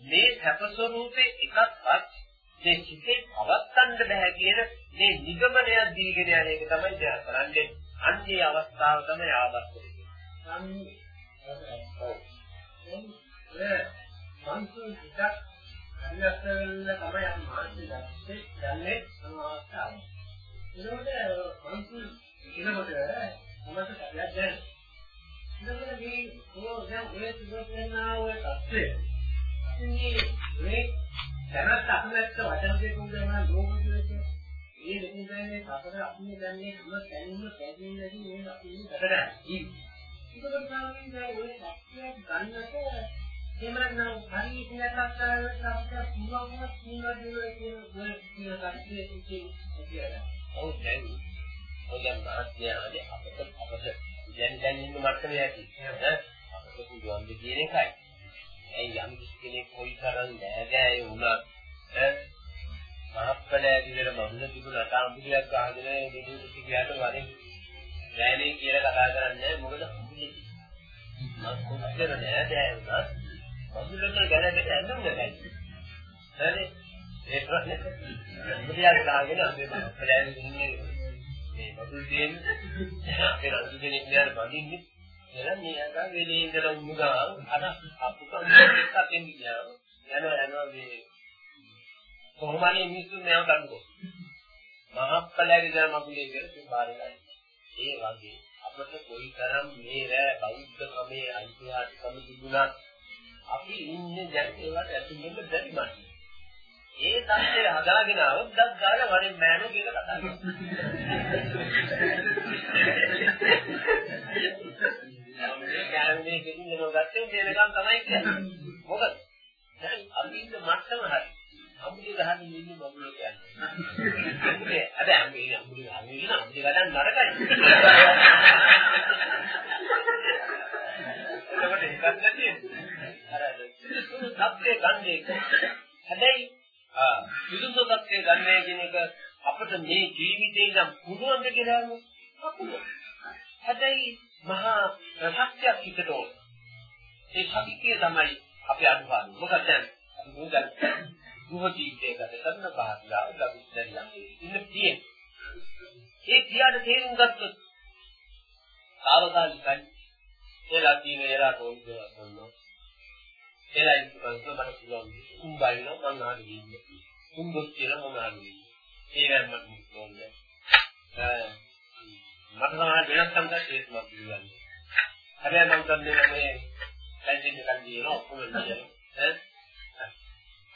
මේ සැප ස්වરૂපේ එකක්වත් මේ සිිතේ පවත්තන්න බෑ කියන මේ නිගමනය දීගෙන යන එක තමයි දැන් කරන්නේ අන්නේ අවස්ථාව තමයි ආවස්ත වෙන්නේ. සංසුන් සිතක් හරියටම තමයි අපි මානසික යන්නේ සමාස්තාව. ඒකට සංසුන් කියනකොට තමයි කඩයක් දැනෙන්නේ. එතකොට මේ ඕ දැන් ඔය සුබපේනා ඔය තත්ත්වය. ඉතින් මේ දැනත් අපිට වචන දෙකක් ගන්න ලෝක කියන්නේ. ඒ දෙකෙන් දැනන්නේ සතර අපි දැනන්නේ හැම තැනින්ම පැහැදිලි නැති මේ අපි ඉන්නකට. ඒකකට තමයි දැන් ඔය සත්‍යයක් ගන්නට එහෙම නැත්නම් හරි ඉන්නකත් අපිට පුළුවන් වුණා කියලා කියන ඔය කියන කට්ටිය ඉතින් ඔව් දැන් ඔය දැන් මාත්‍යාගේ අපිට අපිට දැන් දැන් ඉන්න මට්ටමේ ඇති. අපිට පුළුවන් ද කියන එකයි. ඇයි යම් කෙනෙක් කොයි තරම් නෑදෑය වුණත් මහත්කලෑ විදිහට මහුල තිබුණාට අඹුලියක් ගහගෙන දෙදුරු කියාට වරේ නෑනේ කියලා කතා කරන්නේ මොකද අඹුලි. මම කොච්චර නෑදෑය වුණත් මහුලට ගැලකට ඇඳුම් නැයි. හරි ඒ ප්‍රශ්නේ අඹුලියක් ගහගෙන අපි මහත්කලෑ ඉන්නේ. මේ මහුල් දෙන්නේ අපේ රජු කෙනෙක් නෑර බඳින්නේ. එලා මේ අගා වෙලේ ඉඳලා උමුගා අර අපුකම් එක්ක අතෙන් ගියා යනවා යනවා මේ කොහොමද මිනිස්සු මේව කරන්නේ මහප්පලයේ දර මගුලේ කියලා බාරගන්න ඒ වගේ අපිට කොයිතරම් මේ රෑ බෞද්ධ ක්‍රමයේ ඓතිහාසිකම තිබුණත් අපි ඉන්නේ දැන් ඒවට ඇතුළෙන්න බැරි මන්නේ ඒ තත්ත්වය හදාගෙන આવොත් දත් ගාලා වරෙන් මෑනෝ කියලා කතා කරනවා. මේ කැරන්නේ දෙකින් නෝගත්තේ දෙනකම් තමයි කියන්නේ. මොකද දැන් අපි ඉන්න මට්ටම හරි. අමුඩි ගහන්නේ ඉන්නේ බබුල කියන්නේ. ඒ අද අම්මේ අමුඩි ගහන්නේ ඉන්න අමුඩි ගන්න නරකයි. එතකොට එකක් නැති. අර සුදු සත්‍යය ගන්නේ හැබැයි ආ සුදු සත්‍යය ගන්නේ කියන එක අපිට මේ ජීවිතේ නම් පුළුවන් ද කියලා අපුල. හැබැයි මහා ශක්තියක් හිතට ඕන. ඒ ශක්තිය තමයි අපි අනුපාන. මොකද දැන් මුගල් ගෘහ ජීවිතයකට කරන බාහිරව ලබුස්සරියක් ඉන්න තියෙන. ඒ කියාට තේරුම් ගත්තොත් සාවකාලිකයි එලා තියෙන එලා තෝන්දව කරනවා. එලා ඉස්සරහට මට පුළුවන් උඹයින මම ආන්නේ ඉන්නේ. උඹොත් කියලා මම ආන්නේ. ඒ වෙනම මොකෝන්නේ. මට තමයි වෙනස්කම් දැක්කේ මම පිළිගන්නේ. හැබැයි මම කියන්නේ මේ ලැජින් එකක් දිනන ඔක්කොම නේද? ඈ?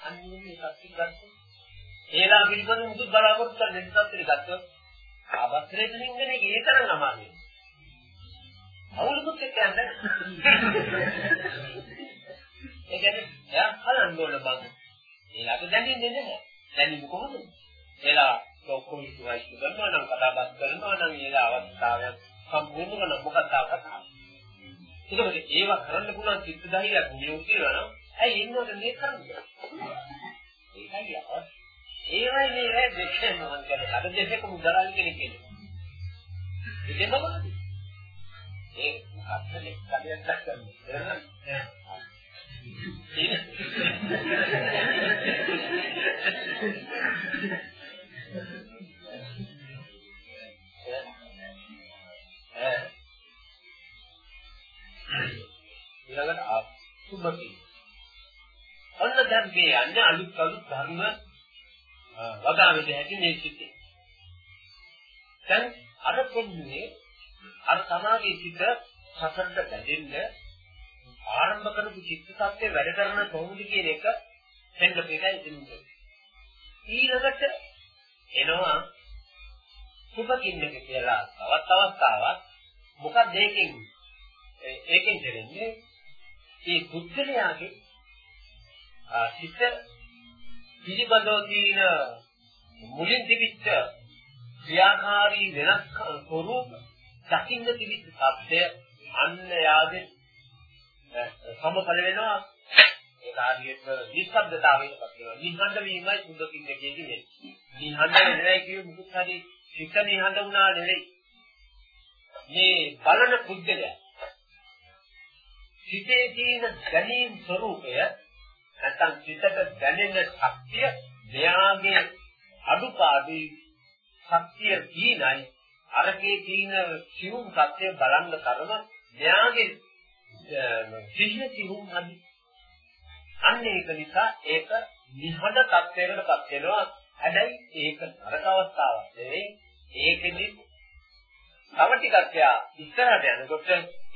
අන්නේ මේකක් පිළිගන්න. ඒලා පිළිබඳ මුදු බලාපොරොත්තු වෙන දෙයක් පිළිගත්තොත් ආවස්ත්‍රයේ නින්දනේ ඒ තරම් අමාරුයි. අවුලුත් එක්ක යන්නේ. ඒ කියන්නේ එයා හලන්න ඕන බං. ඒලාට දැනෙන්නේ නැහැ. දැනෙන්නේ කොහොමද? ඒලා ඔක්කොම ඉස්සරහට කරනවා නම් කතා බස් කරනවා නම් ඒ අවස්ථාවක් සම්පූර්ණ කරන මොකක්ද කතාව. ඒකත් ඒව කරන්න පුළුවන් චිත්ත ධෛර්යයක් නියුත් කියලා නම් ඇයි එන්නොත් මේ කරන්නේ? ඒකයි අවස්. ඒවයි මේ දෙකෙන් මම කියන්නේ අද දෙකම උදාරල් කෙනෙක් කියන්නේ. ඉතින් මොකද? ඒ අත්දැක කඩයක් දක්වන්නේ. ඊළඟට අසුභකී. ඔන්න දැන් මේ යන්නේ අලුත් අලුත් ධර්ම වගා වෙද හැටි මේ සිිතේ. දැන් අර පොන්නේ අර සමාගයේ සිට සසරට බැඳෙන්න ආරම්භ කරපු චිත්ත සත්‍ය වැඩ කරන කොහොමද කියන එක දෙන්න පිටයි දෙන්නේ. ඊළඟට එනවා සුභකින්නක කියලා තවත් අවස්ථාවක් මොකක්ද ඒකෙන් ඒකෙන් දෙන්නේ මේ පුද්ගලයාගේ සිත පිළිබඳව තියෙන මුලින් තිබිච්ච ක්‍රියාකාරී වෙනස් ස්වરૂප දකින්න තිබිච්ච සත්‍ය අන්න යාගේ සමඵල වෙනවා. ඒ කාර්යයක නිස්සබ්දතාවයකට පත් වෙනවා. නිහඬ වීමයි සුදුකින් කියන්නේ නිහඬ වෙන්නේ කියේ මුකුත් හරි සිත නිහඬ වුණා නෙවෙයි. මේ බලන පුද්ගලයා සිතේ තියෙන ගැනීම ස්වરૂපය නැත්නම් සිතට දැනෙන ශක්තිය මෙයාගේ අඩුපාඩු ශක්තිය දීනයි අරකේ තියෙන සිවුම් සත්‍ය බලන්න කරන මෙයාගේ සිහිය සිවුම් නැති අන්න ඒක නිසා ඒක නිහඬ තත්ත්වයකටපත් වෙනවා. හැබැයි ඒක නරක අවස්ථාවක් නෙවෙයි. ඒකෙදි තව ටිකක් යා ඉස්සරහට යනකොට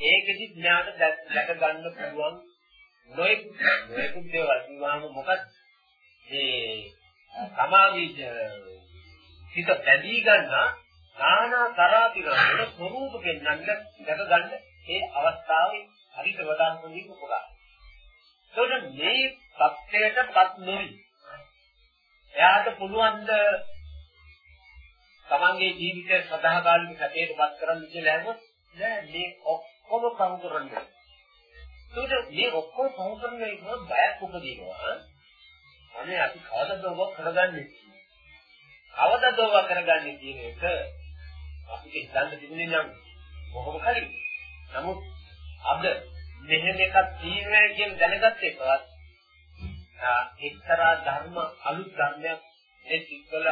ඒකෙදි ඥාන දැක ගන්න පුළුවන් නොයෙක් නොයෙක් දේවල් කිව්වම මොකද මේ සමාධි හිත බැඳී ගන්න නානා තරාතිරවල ස්වરૂප පෙන්වන්න දැක ගන්න ඒ අවස්ථාවේ හරිත වදාන් හොඳින් උපකාර. ඒකට මේ සත්‍යයටපත් නොවි. එයාට පුළුවන් ද තමන්ගේ ජීවිතය සදාකාලික සැපයටපත් කරන්න කියලා හැමෝත් නෑ මේ ඔක්කොම පහු කරන්නේ. ඒකට මේ ඔක්කොම පහු කරන එක බයක් උපදිනවා. අනේ අපි කවදද ඔබ කරගන්නේ? කවදද ඔබ කරගන්නේ කියන එක අපිට හිතන්න තිබුණේ නම් මොකම හරි. නමුත් අද මෙහෙම එකක් තියෙනවා කියන දැනගත්ත එකවත් එක්තරා ධර්ම අලුත් ධර්මයක් ඒ සිත්වල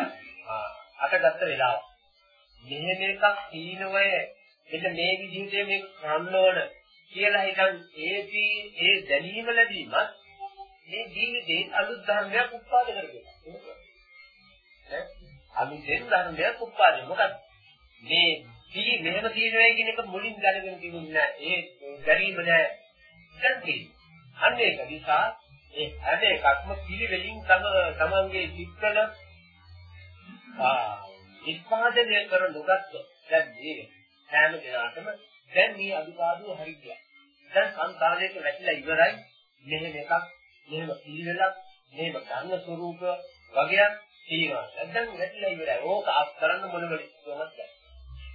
අටගත්ත වෙලාව. මෙහෙම එකක් තියෙනවය මෙන්න මේ විදිහට මේ කරන්න ඕන කියලා හිතන් ඒ ඒ දැනීම ලැබීමත් මේ ජීවිතේ අලුත් ධර්මයක් උත්පාද කරගන්න. අලුතෙන් ධර්මයක් උත්පාදනය මොකක්ද? මේ පිළි මෙහෙම තියෙනවා කියන එක මුලින් දැනගෙන තිබුණේ නැහැ. ඒ ගැනීම නෑ. දැන් තියෙනවා. අන්න ඒක නිසා ඒ හැම එකක්ම පිළිවෙලින් තම තමන්ගේ සිත්වල ආ ඉස්පාදනය කර නොගත්ත දැන් මේ හැම දිනකටම දැන් මේ අදුපාදුව හරි ගියා. දැන් සංසාරයට වැටිලා ඉවරයි. මෙහෙම එකක්, මෙහෙම පිළිවෙලක්, මෙහෙම ධර්ම ස්වરૂප වගේක් තියෙනවා. දැන් වැටිලා ඉවරයි. ඕක අත් කරන්න මොන වෙලෙත් කොහොමද?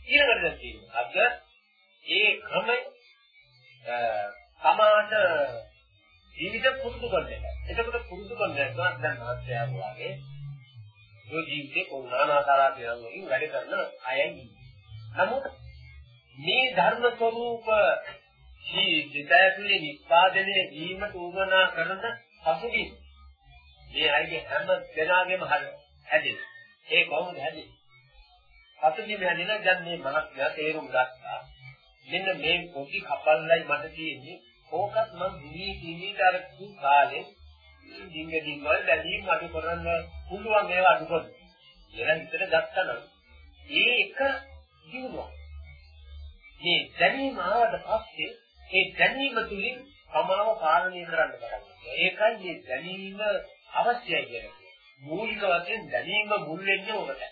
ඊළඟට දැන් තියෙනවා. අද ඒ ක්‍රමය සමාත ජීවිත පුරුදු කරන්න. එතකොට පුරුදු කරනවා දැන් මාත්‍යාව වගේ ඒ ජීවිතේ කොනානාකාරා කියනකින් වැඩ කරන අයයි. නමුත් මේ ධර්ම ස්වરૂප ජීවිතයතුලේ නිස්පාදනය වීමට උවමනා කරන පසුබිම් මේ අයගේ හැම දෙනාගේම හැදෙන්නේ. ඒ කොහොමද හැදෙන්නේ? පසුබිම් හැදෙන දැන් මේ මහත්මයා තේරුම් ගත්තා. මෙන්න මේ පොඩි කපල්ලයි මට තියෙන්නේ. ඕකත් මම දිවි දිවිට අර කු කාලේ ඩිංග ඩිංග වල දැලීම් අඩු කරන්න පුළුවන් ඒවා අඩු කරන්න. කියලා හිතට ගත්තා නම් ඒ එක දිනුවා. මේ දැනීම ආවට පස්සේ ඒ දැනීම තුලින් සමාව පාලනය කරන්න පටන් ගන්නවා. ඒකයි මේ දැනීම අවශ්‍යයි කියන්නේ. මූලික වශයෙන් දැනීම මුල් වෙන්නේ ඔකට.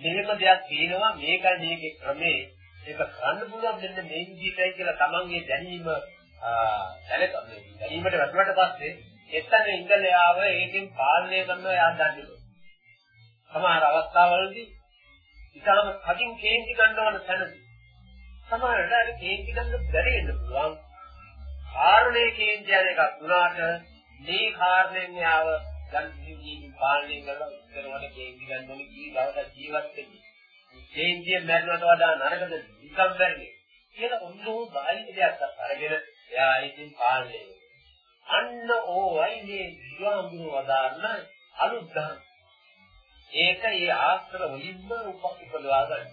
මෙහෙම දෙයක් තියෙනවා මේකයි මේකේ ක්‍රමේ ඒක කරන්න පුළුවන් දෙන්න මේ විදිහටයි කියලා තමන්ගේ දැනීම දැනගන්න. දැනීමට වැටුණාට පස්සේ එතන ඉඳලා ආව ඒකෙන් පාලනය කරනවා යා දන්නේ. සමහර අවස්ථාවලදී ඉතාලම කඩින් කේන්ති ගන්නවන තැනදී සමහරට අර කේන්ති ගන්න බැරි වෙන්න පුළුවන්. කාරණේ කේන්ති යන එකක් වුණාට මේ කාරණයෙන් යාව ගන්න ජීවිතය පාලනය කරලා උත්තරවට කේන්ති ගන්න ඕනේ කී දවසක් ජීවත් වෙන්නේ. කේන්තිය මැරුණට වඩා නරකද නිකම් බැරිනේ. කියලා ඔන්නෝ බාහිර දෙයක් අරගෙන එයා ඉතින් පාලනය අන්න ඕයි මේ විවාහඳුන වදාන්න අලුත් ධර්ම. ඒක ඒ ආස්තර වලින්ම උපදවා ගන්න.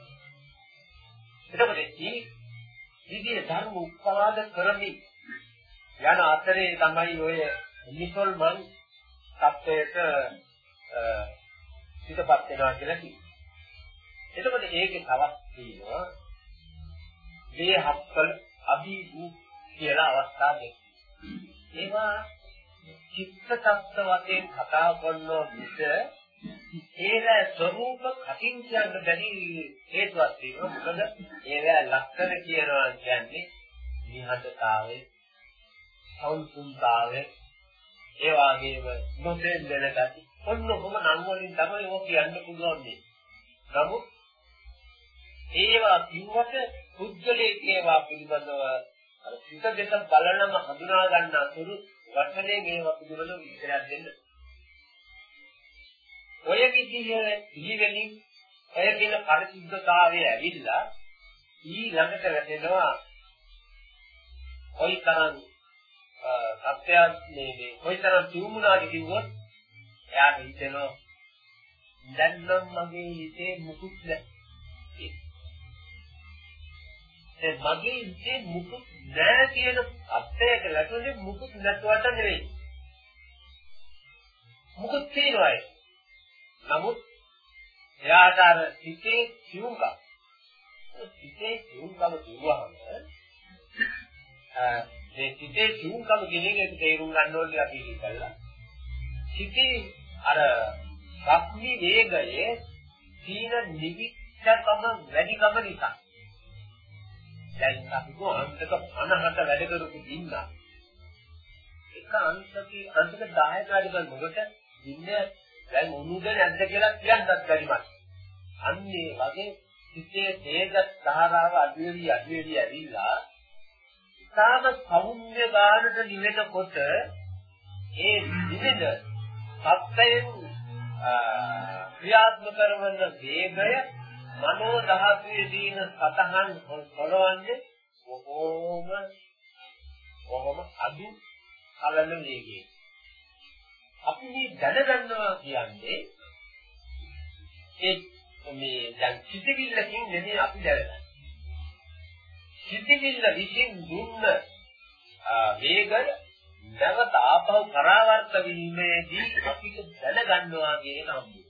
එතකොට මේ විදිහේ ධර්ම උත්පාද කරමින් යන අතරේ තමයි ඔය නිකොල්මන් සත්‍යයට පිටපත් වෙනවා කියලා කියන්නේ. එතකොට ඒකේ තවත් තියෙනවා මේ හප්පල අභිභූ කියලා අවස්ථා දෙකක්. ඒවා චිත්ත tattwa වශයෙන් කතා කරනවා මිස ඒවා ස්වરૂප කටින් කියන්න බැරි හේතුවක් තියෙනවා. මොකද ඒවා ලක්ෂණ කියනවා කියන්නේ නිහඬතාවය, සෞතුම්තාවය, ඒ වගේම නොතෙන් දෙන ගති. ඔන්න ඔහොම නම් වලින් තමයි ඔය කියන්න පුළුවන් මේ. නමුත් ඒවා කිව්වට පුද්ගලයේ ඒවා පිළිබඳව අර සිත දෙක බලනම හඳුනා ගන්න අතුරු වචනේ මේවා පිළිබඳව විස්තරයක් දෙන්න. ඔය විදිහේ පිළිවෙලින් ඔය කියන පරිසුද්ධතාවය ඇවිල්ලා ඊළඟට වැටෙනවා කොයි තරම් සත්‍යයක් මේ මේ කොයි තරම් තියුණාද කිව්වොත් එයාට හිතෙනවා දැන් නම් මගේ හිතේ මුකුත් නැහැ. මගේ හිතේ මුකුත් නැහැ කියන අත්‍යයක ලැබුණේ මුකුත් නැතුවට නෙවෙයි. මුකුත් තියෙනවායි. නමුත් එයාට අර හිතේ සිවුම්කම් හිතේ සිවුම්කම කිව්වහම මේ හිතේ සිවුම්කම කියන එක තේරුම් ගන්න ඕනේ අපි ඉතින්ලා. හිතේ අර ශක්ති වේගයේ තීන නිවිච්ඡකම වැඩිකම නිසා දැන් අපි කො අන්තක 50කට වැඩ කරපු දින්නා එක අන්තකේ අන්තක 10කට වැඩ කරනකොට දින්නේ දැන් උණුද නැද්ද කියලා කියන්නත් බැරිමත් අන්නේ වගේ සිතේ තේජ ධාරාව අඩුවෙවි අඩුවෙවි ඇවිල්ලා ඉතාම සෞම්‍ය ගානට නිවෙනකොට ඒ නිවෙන සත්‍යයෙන් ක්‍රියාත්මක කරන වේගය මනෝ දහතුවේ දින සතහන් කරවන්නේ බොහෝම බොහෝම අඩු කලන වේගයෙන්. අපි මේ දැනගන්නවා කියන්නේ ඒ මේ දැන් සිතිවිල්ලකින් නෙමෙයි අපි දැනගන්නේ. සිතිවිල්ල විසින් දුන්න වේගය නැවත ආපහු පරාවර්ත වීමේදී අපිට දැනගන්නවා කියන අම්බු.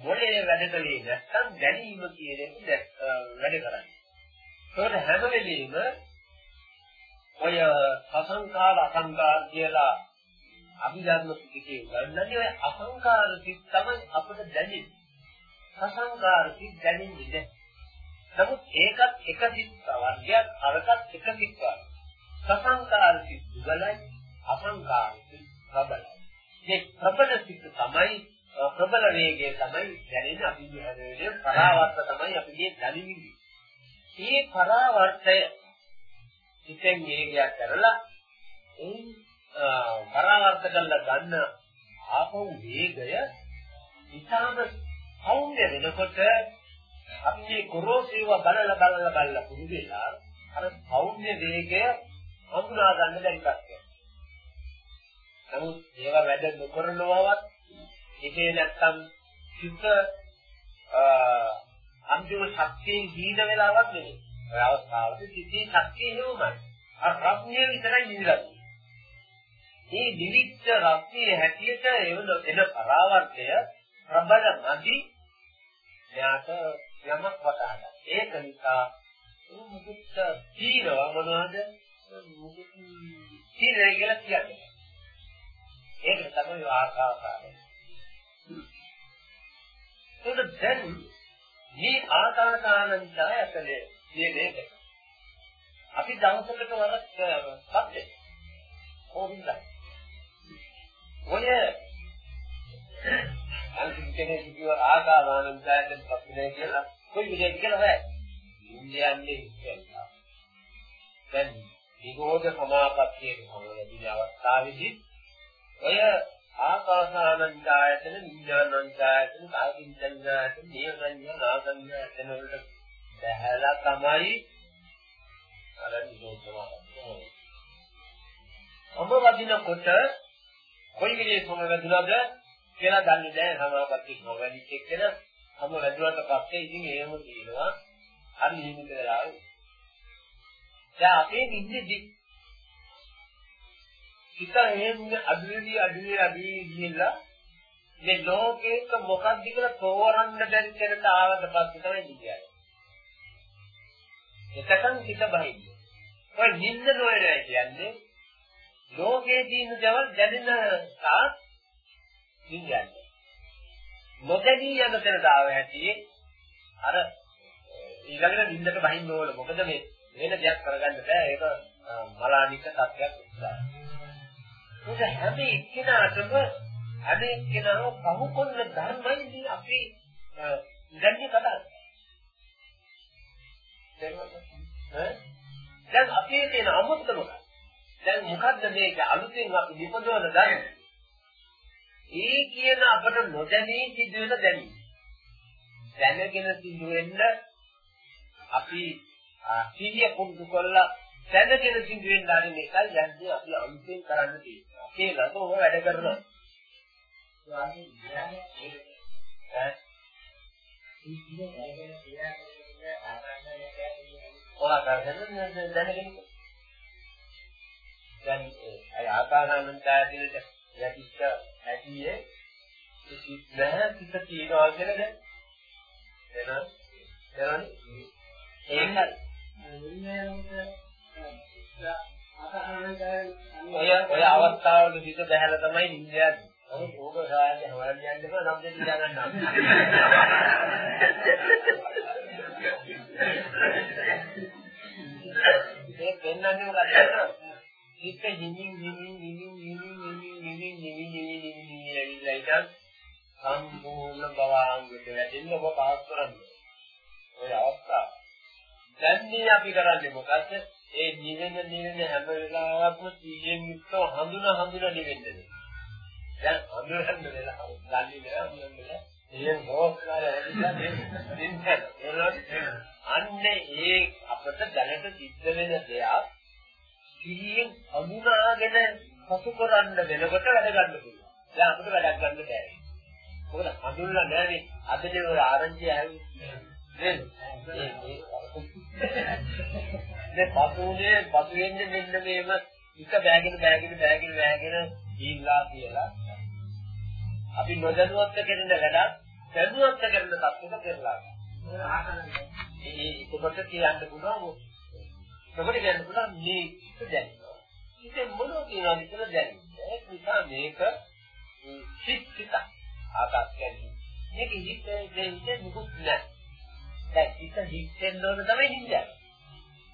මොලේ වැඩ කලේ නැත්නම් දැනීම කියන එක වැඩ කරන්නේ. ඒකට හැම වෙලෙම ඔය අසංකාර අසංකාර කියලා අභිධර්ම පිටකේ ගන්නන්නේ ඔය අසංකාර සිත් තමයි අපිට දැනෙන්නේ. අසංකාර සිත් දැනෙන්නේ නැහැ. නමුත් ඒකත් එක සිත් වර්ගයක් අරකට එක සිත් වර්ගයක්. සසංකාර සිත් දුබලයි අසංකාර සිත් ප්‍රබලයි. මේ ප්‍රබල සිත් තමයි ප්‍රබල වේගය තමයි දැනෙන්නේ අපි මේ පරාවර්ත තමයි අපි මේ දැනෙන්නේ. මේ පරාවර්තය සිතෙන් වේගයක් කරලා ඒ පරාවර්ත කරලා ගන්න ආපහු වේගය ඉතාම සෞම්‍ය වෙනකොට අපි මේ ගොරෝසුව බලලා බලලා බලලා පුරුදු වෙලා අර සෞම්‍ය වේගය හඳුනා ගන්න බැරි තත්ත්වයක්. නමුත් ඒවා වැඩ නොකරනවවත් ඒකේ නැත්තම් සිත අන්තිම ශක්තිය හීන වෙලාවක් නෙමෙයි. ඒ අවස්ථාවේදී සිතේ ශක්තිය නෙවමයි. අර රත්නිය විතරයි නිවිලා මේ නිවිච්ච රත්නිය හැටියට එවන එන පරාවර්තය ප්‍රබල නැති එයාට යමක් වටහා ගන්න. ඒක නිසා මුකුත් තීරව මොනවද? මුකුත් තීරය කියලා කියන්නේ. ඒක තමයි ආකාසාරය. ඒක දැන් මේ ආකාසානන්තය ඇතුලේ මේ මේක. අපි දවසකට වරක් සත්‍ය. කොහොමද? ඔය අන්තිම කෙනෙක් කිව්ව ආකාසානන්තයෙන් පස්සේ කියලා කොයි විදිහට කියලා බෑ. ඉන්දියන්නේ කියලා. දැන් විගෝධ සමාපත්තියේ සමවැදී අවස්ථාවේදී ඔය ආකාසාන විඤ්ඤායතන, විඤ්ඤාණ විඤ්ඤායතන, කාය විඤ්ඤායතන, දේව සංඥා, රාග විඤ්ඤායතන වලට බැහැලා තමයි අර නිරෝධවන්නේ. ඔබ වදිනකොට කොයි විදිහේ සම වැදුනද කියලා දන්නේ නැහැ සමාපatti නොවැදිච්ච එක්කන සම වැදුනට පස්සේ ඉතින් එහෙම කියනවා අර නිමිති කරලා ආවේ. දැන් අපේ නිදි දික්. හිත එහෙම අඩුවේදී අඩුවේ අඩුවේ ගිහිල්ලා මේ ලෝකේක මොකක්ද කියලා තෝරන්න බැරි තැනට ආවට පස්සේ තමයි නිදියයි. එතකන් හිත බහින්නේ. ඔය නිින්ද නොයරයි කියන්නේ ලෝකයේ තියෙන දේවල් දැනෙන තාක් නිින්දයන්නේ. නොදැනී යන තැනට ආව හැටි අර ඊළඟට නිින්දට බහින්න ඕන. මොකද මේ වෙන දෙයක් කරගන්න බෑ. ඒක මලානික තත්ත්වයක් නිසා. ඒක හැම එක්කෙනාටම හැම එක්කෙනාම පහු කොන්න ධර්මයි අපි ඉඳන්නේ කතා කරන්නේ. දැන් අපේ තියෙන අමුත්තම දැන් මොකද්ද මේක අලුතෙන් අපි නිපදවන ධර්ම? ඒ කියන අපට නොදැනී සිදුවෙන දැනීම. දැනගෙන සිදු වෙන්න අපි සිහිය පුරුදු කරලා දැනගෙන සිදු වෙන්න ආරි මේකයි යන්නේ අපි අලුතෙන් කරන්න තියෙන්නේ. කියලා කොහොම වැඩ කරනවා. ඔයාලා දැනගෙන දැන් අය ආකාරානන්තයදිලට යටිච්ච ඇතියේ කිසිත් නැහැ කිස තියනවා කියලා දැන් එන එරන් එහෙම නේද ඔය ඔය අවස්ථාවල හිත බහැලා තමයි නිින්දයන්නේ. ඔය ඕක සායන්නේ හොයන්න යන්න එපා නම් දෙන්න ගන්නවා. ඒ පෙන්වන්නේ මොකක්ද? හිත හිමින් හිමින් හිමින් හිමින් හිමින් හිමින් හිමින් හිමින් හිමින් ඇවිල්ලා ඉතින් සම්පූර්ණ භවාංගයට වැටෙන්න ඔබ පාස් කරන්නේ. ඔය අවස්ථාව. දැන් මේ අපි කරන්නේ මොකද්ද? ඒ නිවෙන නිවෙන හැම වෙලාවකම සීයෙන් යුක්තව හඳුන හඳුන නිවෙන්නේ. දැන් හඳුනන්න වෙලා දන්නේ නෑ හඳුනන්න. ඒ මොකක්ද අන්නේ ඒ අපට දැනට සිද්ධ වෙන දෙයක් සීයෙන් හඳුනාගෙන පසු කරන්න වෙනකොට වැඩ ගන්න පුළුවන්. දැන් අපිට වැඩක් ගන්න බෑ. මොකද හඳුනලා නැහැනේ අද දේ ආරංචි ඇවිත් නේද? මේ පසුනේ පසු වෙන්නේ මෙන්න මේව එක බෑගෙන බෑගෙන බෑගෙන බෑගෙන ගිහිල්ලා කියලා. අපි නොදැනුවත් කරන වැඩක් දැනුවත් කරන තත්ත්වයක කරලා. ඒ ඒකට කියන්න පුළුවන්. ඒකට කියන්න පුළුවන් මේ දැනෙනවා. ඉතින් මොනවද කියනවද කියලා දැනෙන්නේ. ඒක නිසා මේක සිත්ිත ආකාශයෙන් මේක හිතේ දෙන්නේ මුකුත් නැහැ. දැන් හිත හිතෙන්න ඕන තමයි නිින්ද.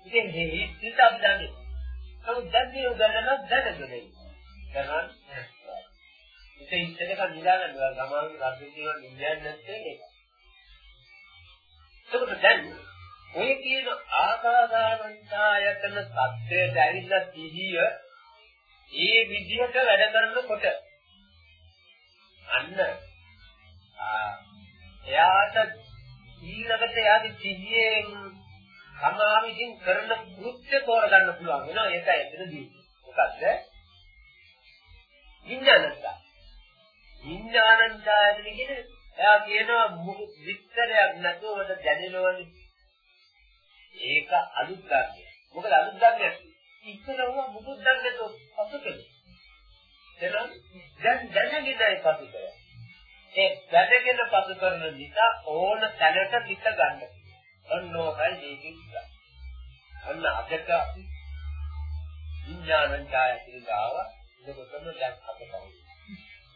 ඉතින් මේ හිත අපි දන්නේ. නමුත් දැන් මේ උගන්නන දැනගෙන ඉන්නවා. කරනවා. ඉතින් ඉස්සෙල්ලක නිදා ගන්නවා සමාන රද්ද කියන නිින්දයක් නැත්තේ ඒක. ඒකට දැන් ඔය කියන ආකාසානන්තායතන සත්‍යයට ඇවිල්ලා සිහිය ඒ විදිහට වැඩ කරනකොට අන්න එයාට ඊළඟට එයාගේ සිහියෙන් තමා විසින් කරන කෘත්‍ය තෝරගන්න පුළුවන් වෙනවා. ඒක එතනදී මොකද්ද? විඥානන්ත විඥානන්තයද කියන්නේ එයා කියනවා විස්තරයක් නැතුවද දැනෙනවනේ. ඒක අලුත් ධර්මයක්. මොකද අලුත් ධර්මයක්? ඉස්සරව මුකුත් දන්නේ නැතුව පසුකෙල එහෙනම් දැන් දැනගෙනයි පසුකෙල ඒ දැනගෙන පසු කරන නිසා ඕන තැනට හිත ගන්න. ඔන්නෝකයි මේකෙන් ගන්න. අන්න අදට අපි විඥානං ඡාය කියලා ඒකටම දැන් අප කවුද?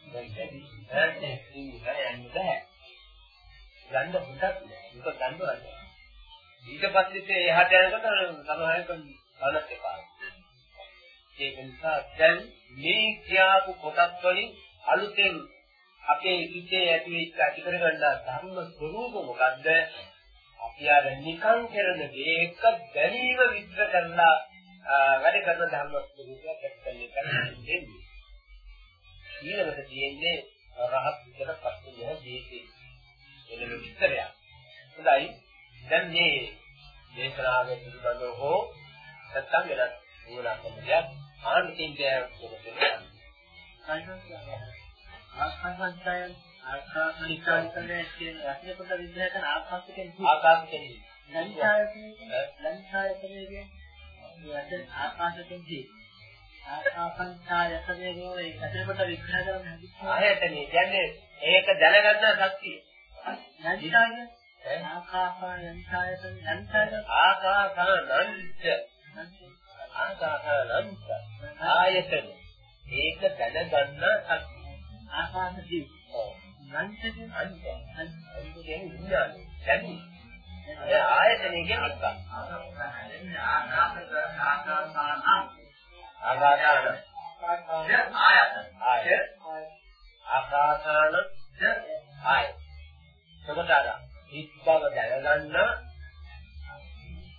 දැන් දැඩි ඈන්නේ ඉන්නේ යන්නේ බෑ. ගන්න හොඳක් නෑ. ඒක ගන්නවද? ඊට පස්සේ එහාට යනකොට සමහරවිට බලන්න එපා. ඒක නිසා දැන් මේ කියාපු කොටස් වලින් අලුතෙන් අපේ හිතේ ඇතිවෙච්ච ඇති කරගන්න ධර්ම ස්වરૂප මොකද්ද? අපි අර නිකං කරන දේ එක දැනීම විස්තර කරලා වැඩ කරන ධර්ම ස්වરૂපයක් ඇත්තන්නේ කරන්නේ. ඊළඟට තියෙන්නේ රහත් විතර පස්සේ දේශේ. එළම විස්තරයක්. හොඳයි. දැන් මේ දේශනාවේ පිළිබඳව හෝ නැත්නම් වෙනත් නුවණක් දෙයක් ආනිකින් දෙයක් කොහොමද? ආස්වාදයන් ආකාශිකාන්තනේ කියන රත්න පොත විද්‍යාවන ආකාශිකෙන් ආකාශිකෙන් ලංකාවේ ලංකාවේ කියන්නේ යතන ආකාශිකෙන් දී ආකාශංචායතනේ ඒ රත්න පොත විග්‍රහ කරන හැටි මේ කියන්නේ ඒක දැනගන්න ශක්තිය. ලංකාවේ ආකාශායතන ලංකාවේ ආකාශානංච ආකාශානංච ආයතන ඒක දැනගන්න ශක්තිය. ආකාශ ජීව නැන්චකෙන් අන්ත අන්ත කියන්නේ විඥානය. දැන් ඒ ආයතනෙ කියන්නේ අක්ක. ආකාශක ආකාසාන ආකාසාන ය ආයතන. ආය. ආකාසාන ආය. සමතර හිත් බව දැනගන්න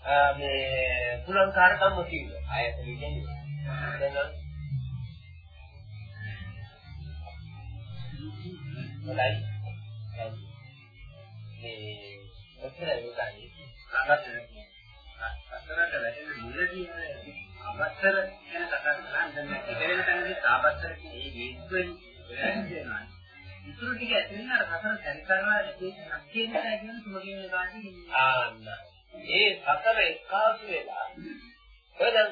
ආ මේ පුලංකාර කම්ම කියනවා ආයතන කියන්නේ. දැන් දැන් මේ ඔච්චර උදායි අගත්තර අතරට වැටෙන මුලදී අවස්තර කියන කතා කරන්නේ ඒක වෙන තැනදී ආබත්තර කියන්නේ. ඒ හේතුවෙන් ඉතුරු ටික ඇතුළේ අර කතර සැරි කරනවා ඒක ශක්තිය නිසා කියන සුමගින ගාන්නේ ආන්න. ඒ සතර එකාසු වෙලා ඔය දැන්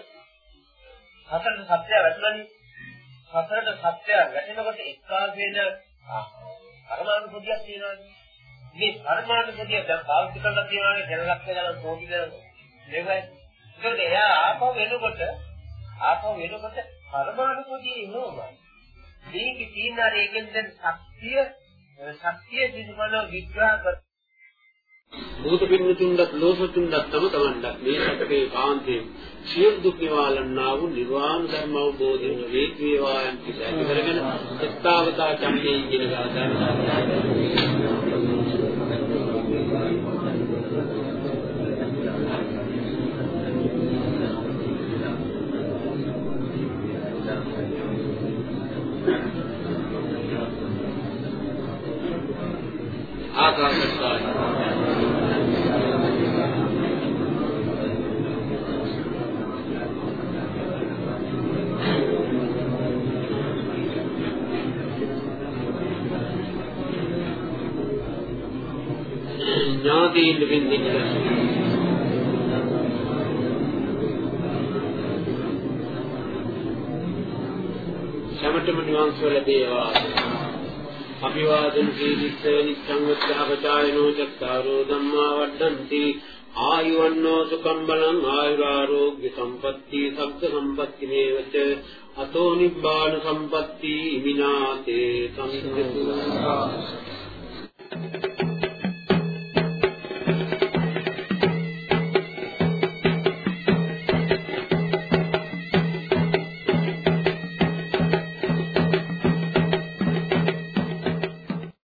සතරට සත්‍ය වැටුණානේ. සතරට සත්‍ය වැටෙනකොට එකාසු වෙන පරමාණු පොදියක් තියෙනවානේ මේ පරමාණු පොදිය දැන් පාවිච්චි කරලා තියෙනවානේ දැනගත්ත ගමන් කෝටි දෙවයි ඒකට එයා ආපහු වෙනකොට ආපහු වෙනකොට පරමාණු පොදිය ඉන්නෝමයි මේකේ තියෙන අර ඒකෙන් දැන් ශක්තිය ශක්තිය පිළිබඳව විග්‍රහ කර භූත පින්තුන්වත් ලෝසතුන්වත් තම තමන්ට මේ සැපේ කාන්තේ සියලු දුක් නිවාලන්නා වූ නිර්වාණ ධර්ම අවබෝධයෙන් වේක් වේවා යම් කිසි ඇති කරගෙන සත්‍තාවතා චම්මේ කියන ගාථාව අභිවාදන සීලිස්ස නිච්ඡං වච්ඡාපචායනෝ චත්තාරෝ ධම්මා වඩ්ඩಂತಿ ආයුවන්නෝ සුඛම් බලං ආයුරාෝග්‍ය සම්පatti සග්ග සම්පatti මේවච අතෝ නිබ්බාන සම්පatti ඉමිනාතේ සම්සිද්ධු